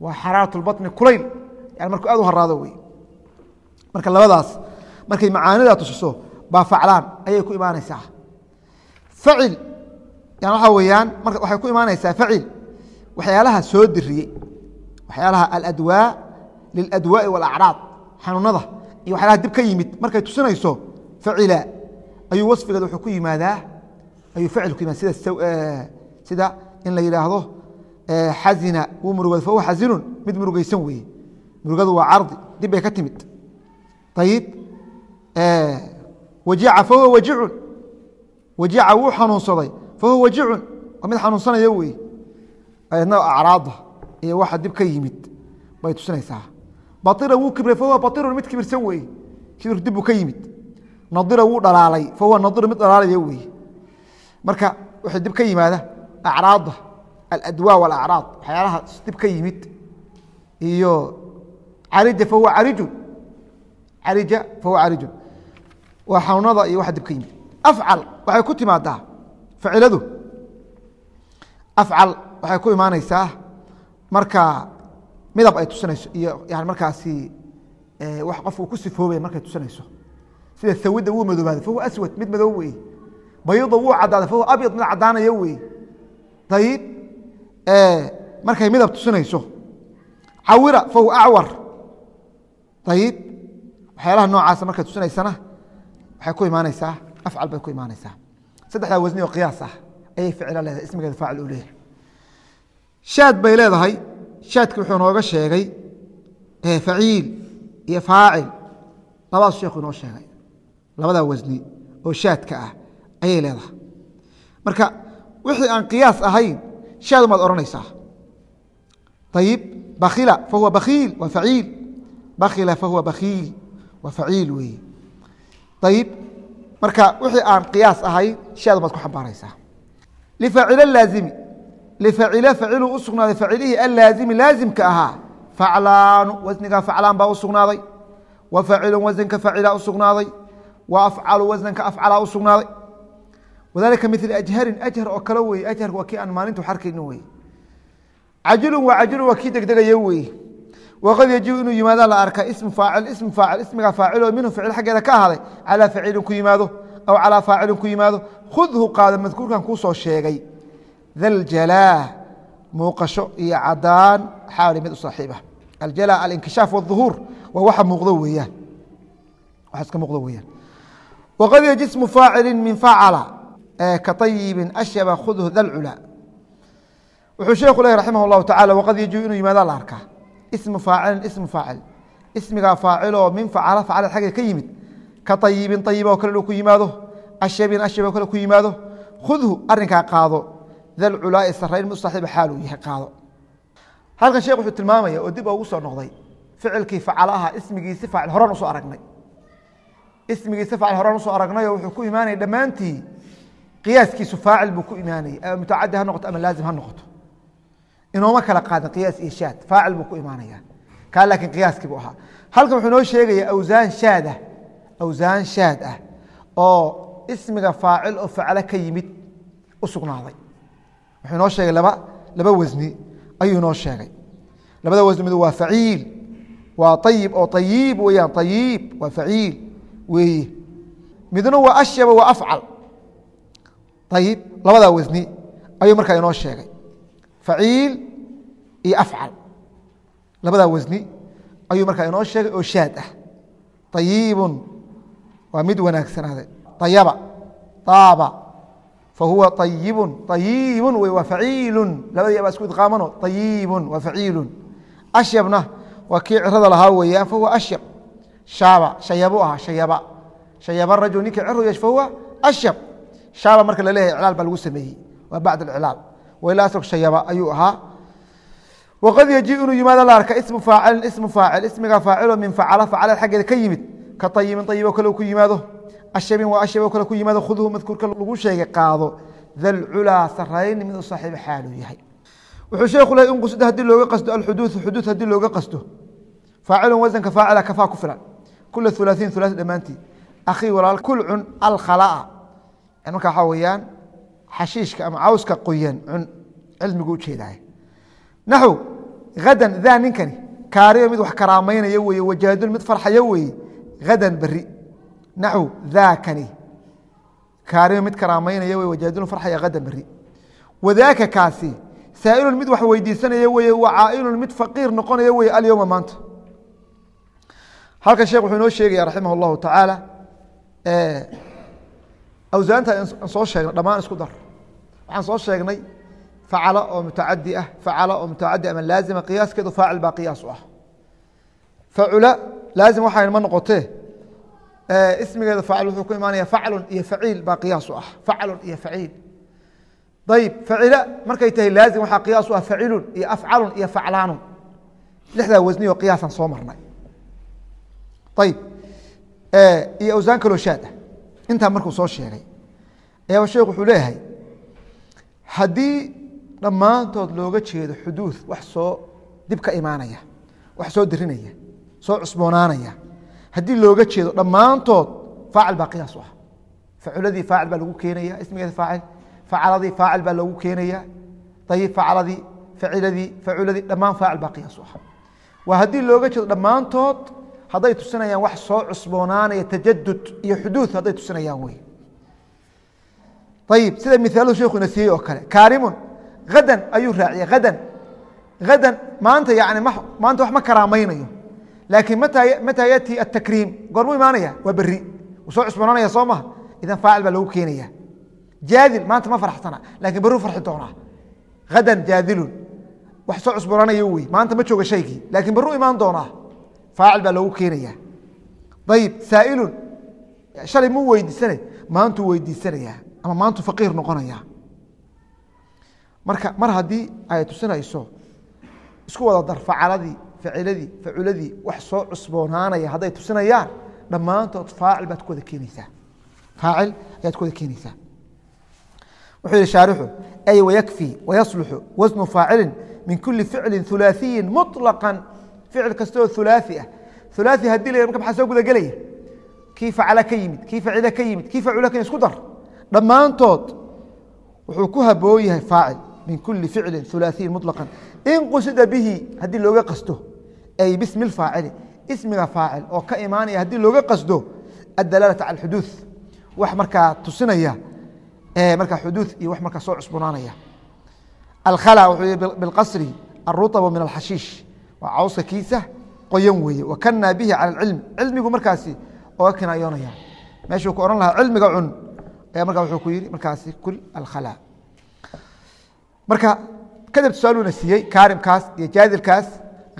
Speaker 2: waa xaraaratu lbani kulayl yani markuu aad u haraado weye marka labadaas markay macaanidaa tusiso baa faclaan ayay ku imaanaysaa facil yani waxaa weeyaan waay ku imaanaysaa facil waxyaalaha soo diriyey waxyaalaha aladwaa liladwaaءi wاlacraad xanuunada iyo waxyaalaha dib ka yimid markay tusinayso facila ayuu wasfigeed wuxuu ku yimaadaa ayuu facil ku yimaada sida in la yidhaahdo xazina. Wuu murugooda fahuwa xazinun mid murugeysan weeye. Murugadu waa cardi dib bay ka timid. Ayib wajica fahuwa wajicun wajica wuu xanuunsaday fahuwa wajicun waa mid xanuunsanaya weeye ayadna acraada iyo waxa dib ka yimid bay tusinaysaa. Baira wuu kibray fahuwa bairun mid kibirsan weeye kibirku dib buu ka yimid. Nadira wuu dhalaalay fahuwa nadiru mid dhalaalaya weeye marka waxay dib ka yimaada acraada aladwaa walacraad waxyaalaha dib ka yimid. Iyo carija fahuwa carijun carija fahuwa carijun waa xanuunada iyo waxa dib ka yimid. Afcal waxay ku timaadaa faciladu afcal waxay ku imaanaysaa marka midab ay tusinayso iyo yani markaasi wax qof uu ku sifoobaya markay tusinayso. Sida sawida wuu madoobaada fahuwa aswad mid madow weeye bayida wuu cadaaday fahuwa abyad mid cadaanaya weeye ayib markay midab tusinayso. Cawira fahuwa acwar. Ayib waxyaalaha noocaasa markay tusinaysana waxay ku imaanaysaa afcal bay ku imaanaysaa. Saddexdaa wasni oo qiyaas ah ayay ficilo leedahay ismigeeda faacil uu leeyahay shaad bay leedahay. Shaadki wuxuu nooga sheegay faciil iyo faacil. Labadaas sheekhu inoo sheegay. Labadaa wasni oo shaadka ah ayay leedahay. Marka wixii aan qiyaas ahayn shaad umaad odhanaysaa. Ayib bakila fahuwa bakiil waa faciil. Bakila fahuwa bakiil waa faciil weeye ayib marka wixii aan qiyaas ahayn shaad umaad ku xambaaraysaa lifaacil laazimi lifacila faciluu u sugnaaday facilihii alaazimi laazimka ahaa faclaanu wasnigaa faclaan baa u sugnaaday wa facilu wasanka facila u sugnaaday wa afcalu wasnanka afcalaa u sugnaaday wadalika mil ajharin ajhar oo kale weye ajharka waa kii aan maalintu xarkayni weye cajilun waa cajilun waa kii degdegaya weye waqad yajibu inuu yimaada la arka ismu faacil ismu faacil ismiga faaciloo minhu ficil xaggeeda ka ahaaday calaa facilin ku yimaado aw calaa faacilin ku yimaado khudhu qaada madkuurkan kuusoo sheegay daljalaa muuqasho iyo cadaan xaali mid u saaxiiba aljala alinkishaaf wاظuhuur waa waxa muuqdo weeyaan waxa iska muuqdo weeyaan waqad yaji ismu faacili min facala kaطayibin ashaba khudhu dalcula wuxuu sheekhu leh raximah اllahu tacala waqad yajibu inuu yimaada la arkaa ismu faacilin ismu faacil ismigaa faaciloo min facala facala xaggeed ka yimid ka ayibin ayib oo kale inuu ku yimaado ashabin ashab oo kale ku yimaado khudhu arinkaa qaado dalculaa'i sarayn mid saaxiiba xaal uu yahay qaado. Halkan sheekh wuxuu tilmaamaya oo dib ugu noqday ficilkii facala ismigiisi faacil horaan u soo aragnay. Ismigiisi faacil horaan u soo aragnay oo wuxuu ku imaanaya dhammaantii qiyaaskiisu faacil buu ku imaanayay ama mutacadi ha noqoto ama laazim ha noqoto. Inooma kala qaadin qiyaas iyo shaad faacil buu ku imaanaya kaa laakiin qiyaaskii buu ahaa. Halkan wuxuu inoo sheegaya awsaan shaad ah awsaan shaad ah oo ismiga faacil oo faclo ka yimid u wuxuu inoo sheegay laba laba wasni ayuu inoo sheegay. Labada wasni mid waa faciil waa ayib oo ayib weyaan ayib waa faciil weeye midna waa ashaba waa afcal. Ayib labadaa wasni ayuu markaa inoo sheegay. Faciil iyo afcal. Labadaa wasni ayuu markaa inoo sheegay oo shaad ah. Ayibun waa mid wanaagsanaaday ayaba aaba fahuwa ayibun ayibun wey waa faciilun labadii baa isku idqaamano ayibun waa faciilun ashyabna waa kii cirada lahaa weeyaan fahuwa ashyab shaaba shayabu ahaa shayaba shayaba rajul ninkii ciru yeesh fahuwa ashyab shaaba marka la leeyahay iclaal baa lagu sameeyey waa bacd alclaal wailaa asag shayaba ayuu ahaa waqad yaji inuu yimaado la arka ismu faacilin ismu faacil ismiga faacilo min facala facalad xaggeeda ka yimid ka ayibin ayib oo kale ku yimaado ashabin waa ashab oo kale ku yimaado khudhu madkuurka lagu sheegay qaado. Dalculaa sarayn mid u saaxiiba xaaluu yahay. Wuxuu sheekhu le in qusda haddii looga qasdo alxuduudu xuduud haddii looga qasdo faacilun wasanka faacila kafaa ku filan. Kula hulaaثiin hulaaثi dhammaantii akhii walaal kulcun alkhalaa marka waxaa weeyaan xashiishka ama cawska qoyan cun cilmigu ujeedaay naxw hadan daa ninkani kaariyo mid wax karaamaynaya weeye wajaadun mid farxaya weeye hadan beri naxw daakani kaariyo mid karaamaynaya weye wajaadun farxaya hadan beri wadaaka kaasi saa'ilun mid wax weydiisanaya weye wa caa'ilun mid faqiir noqonaya weye alyowma maanta halkan sheekh wuxuu inoo sheegaya raximah اllahu tacaala awsaanta aan soo sheegnay dhammaan isku dar waxaan soo sheegnay facala oo mutacadi ah facala oo mutacadi ama laazima qiyaaskeedu faacil baa qiyaas u ah facula laazim waxaa ma noqotee ismigeeda faacil wuxuu ku imaanaya faclun iyo faciil baa qiyaas u ah. Faclun iyo faciil. Ayib facila markay tahay laazim waxaa qiyaas u ah facilun iyo afcalun iyo faclaanun. Lixdaa wasniyo qiyaasaan soo marnay. Ayib iyo awsaan kaloo shaad ah. Intaa markuu soo sheegay. Ayaa sheekh wuxuu leeyahay haddii dhammaantood looga jeedo xuduud wax soo dib ka imaanaya wax soo dirinaya soo cusboonaanaya haddii looga jeedo dhammaantood faacil baa qiyaas u ah. Faculadii faacil baa lagu keenaya ismigeeda faacil facaladii faacil baa loogu keenaya ayib facaladii faciladii faculadii dhammaan faacil baa qiyaas u ah. Waa haddii looga jeedo dhammaantood hadday tusinayaan wax soo cusboonaanaya tajadud iyo xuduud hadday tusinayaan wey ayib sida miaalu sheekhu ina siiyey oo kale. Kaarimun hadan ayuu raaciyey hadan hadan maanta yani maanta wax ma karaamaynayo laakiin mata mataa yati atakriim goormuu imaanaya waa beri wuu soo cusboonanaya soo maha idan faacil baa lagu keenaya jaadil maanta ma farxsana laakiin beruu farxi doonaa hadan jaadilun wax soo cusboonanayo wey maanta ma jooga shaygii laakiin beruu imaan doonaa faacil baa loogu keenaya ayib saailun shalay muu weydiisanay maantuu weydiisanaya ama maantuu faqiir noqonaya marka mar haddii ay tusinayso isku wada dar aciladii faculadii wax soo cusboonaanaya hadday tusinayaan dhammaantood faacil baad ku wada keenaysaa. Faacil ayaad ku wada keenaysaa. Wuxuu yihi shaarixu ay wayakfii wayasluxu wasnu faacilin min kuli ficlin ulaaiyin muطlaqan ficil kastaoo ulaai ah. Ulaai haddii la marka maxaa soo gudagelaya kii facala ka yimid kii facila ka yimid kii facula ka yimid isku dar. Dhammaantood wuxuu ku haboon yahay faacil min kuli ficlin hulaaثiyin muطlaqan in qusida bihi haddii looga qasto ay bismi اfaacili ismiga faacil oo ka imaanaya haddii looga qasdo adalaalata cala xuduuث wax markaa tusinaya markaa xuduuث iyo wax markaa soo cusboonaanaya alkhala wuxuu yihi bilqasri alruطbu min alxashiish waa cawska kiisa qoyan weeye wakanaa bihi cala اcilm cilmigu markaasi oga kinaayoonaya meeshuu ku ohan lahaa cilmiga cun ayaa markaa wuxuu ku yihi markaasi kul alkhala marka kadib tusaaluuna siiyey kaarimkaas iyo jaadilkaas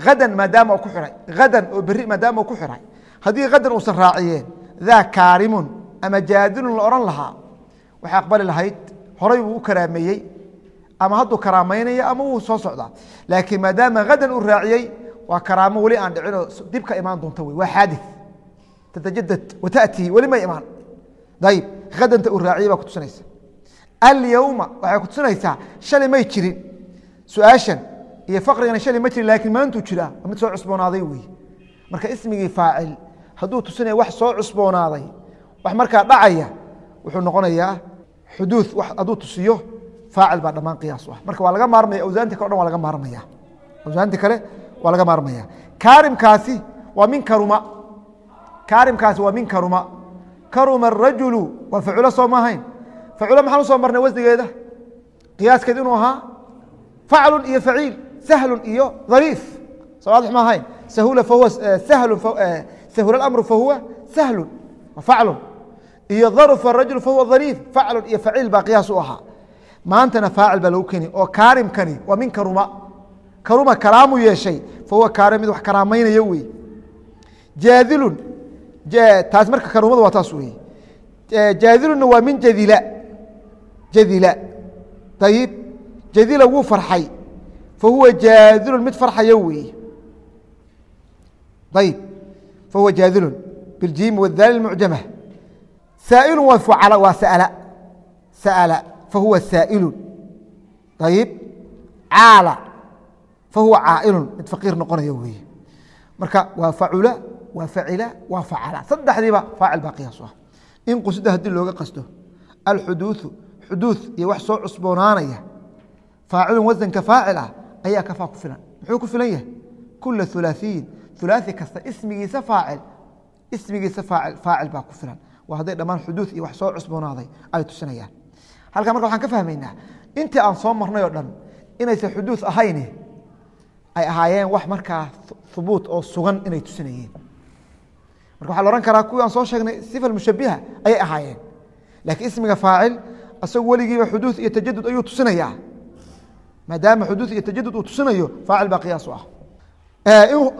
Speaker 2: hadan maadaama u ku xihay hadan oo beri maadaama u ku xihay haddii hadan uusan raaciyeen daa kaarimun ama jaadilun la odhan lahaa. Waxay aqbali lahayd horay buu u karaameeyey ama hadduu karaamaynaya ama wuu soo socdaa. Laakiin maadaama hadan uu raaciyey waa karaamo weli aan dhicinoo dib ka imaan doonta wey waa xaadi tatajadad wata'tii weli ma imaan. Ayib hadanta uu raaciyey baa kutusinaysa alyowma waxay kutusinaysaa shalay may jirin. Su'aashan iyo faqrigana shalay ma jirin laakiin maantuu jiraa mid soo cusboonaaday wey marka ismigii faacil hadduu tusinaya wax soo cusboonaaday wax markaa dhacaya wuxuu noqonayaa xuduud hadduu tusiyo faacil baa dhammaan qiyaas u ah. Marka waa laga maarmaya awsaanti kale o dhan waa laga maarmaya. Awsaanti kale waa laga maarmaya. Kaarimkaasi waa min karuma. Kaarimkaasi waa min karuma. Karuma arajulu waa faculo soo ma faculo maxaan u soo marnay wasnigeeda qiyaaskeed inuu ahaa faclu iyo faciil sahlu iyo dhariif soo waadix ma ahayn sahula amru fahuwa sahlu wa faclu iyo dharufa rajul fahuwa dhariif faclu iyo faciil baa qiyaas u ahaa maantana faacil baa lagu keni oo kaarimkani waa min karuma karuma karaamu yeeshay fahuwa kaarim mid wax karaamaynayo wey jaadilun taas marka karumadu waa taas wey jaadilunna waa min jadila jadila ayib jadila wuu farxay fahuwa jaadilun mid farxayo wey ayib fahuwa jaadilun biاljiim wاdaali mucjama saa'ilu waa fucala waa sa'ala sa'ala fahuwa saa'ilu ayib caala fahuwa caa'ilun mid faqiir noqonayo wey marka waa facula waa facila waa facala saddexdiiba faacil baa qiyaas u ah in qusida haddii looga qasto alxuduuثu xuduud iyo wax soo cusboonaanaya faacilun wasanka faacil ah ayaa kafaa ku filan. Muxuu ku filan yahay? Kula hulaaiyin hulaai kasta ismigiisa faacil ismigiisa faacil faacil baa ku filan. Waa hadday dhammaan xuduud iyo wax soo cusboonaaday ay tusinayaan halkan marka waxaan ka fahmaynaa intii aan soo marnay oo dhan inaysan xuduud ahayni ay ahaayeen wax markaa hubuut oo sugan inay tusinayeen. Marka waxaa la ohan karaa kuwii aan soo sheegnay sifa mushabiha ayay ahaayeen. Laakiin ismiga faacil isagu weligiiba xuduuث iyo tajadud ayuu tusinayaa maadaama xuduuث iyo tajadud uu tusinayo faacil baa qiyaas u ah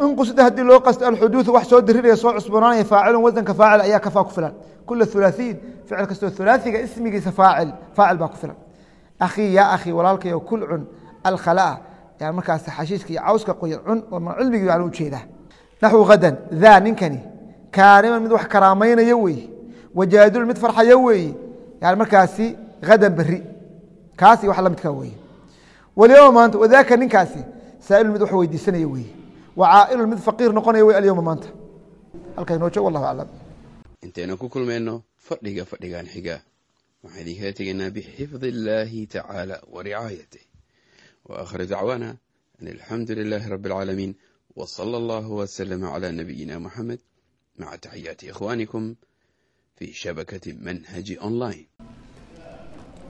Speaker 2: in qusida haddii loo qasto alxuduuث wax soo diriraya soo cusboonaanaya faacilun wasanka faacil ayaa kafaa ku filan kula hulaaثiyin ficil kastoo hulaaثiga ismigiisa faacil faacil baa ku filan akhii yaa akhi walaalkayo kul cun alkhalaa yani markaas xashiiska iyo cawska qoyan cun oo cilmigii baan ujeedaa naxwu hadan daa ninkani kaariman mid wax karaamaynayo weeye wajaadul mid farxayo weeye yani markaasi hadan beri kaasi wax lamidkaa weeye walyowma maanta wadaaka ninkaasi saa'ilun mid wax weydiisanaya weeye wa caa'ilun mid faqiir noqonaya wey alyowma maanta halkaa inoo joog wallahu aclam
Speaker 3: intaynu ku kulmayno fadhiga fadhigan xiga waxaan idinkala tegaynaa bixifdi illaahi tacaala wa ricaayatih wa akhir dacwaana an alxamdu lilaahi rabbi alcaalamiin wa sala allahu wasalama calaa nabiyina moxamed maca taxiyaati ikhwaanikum fi shabakati manhaji online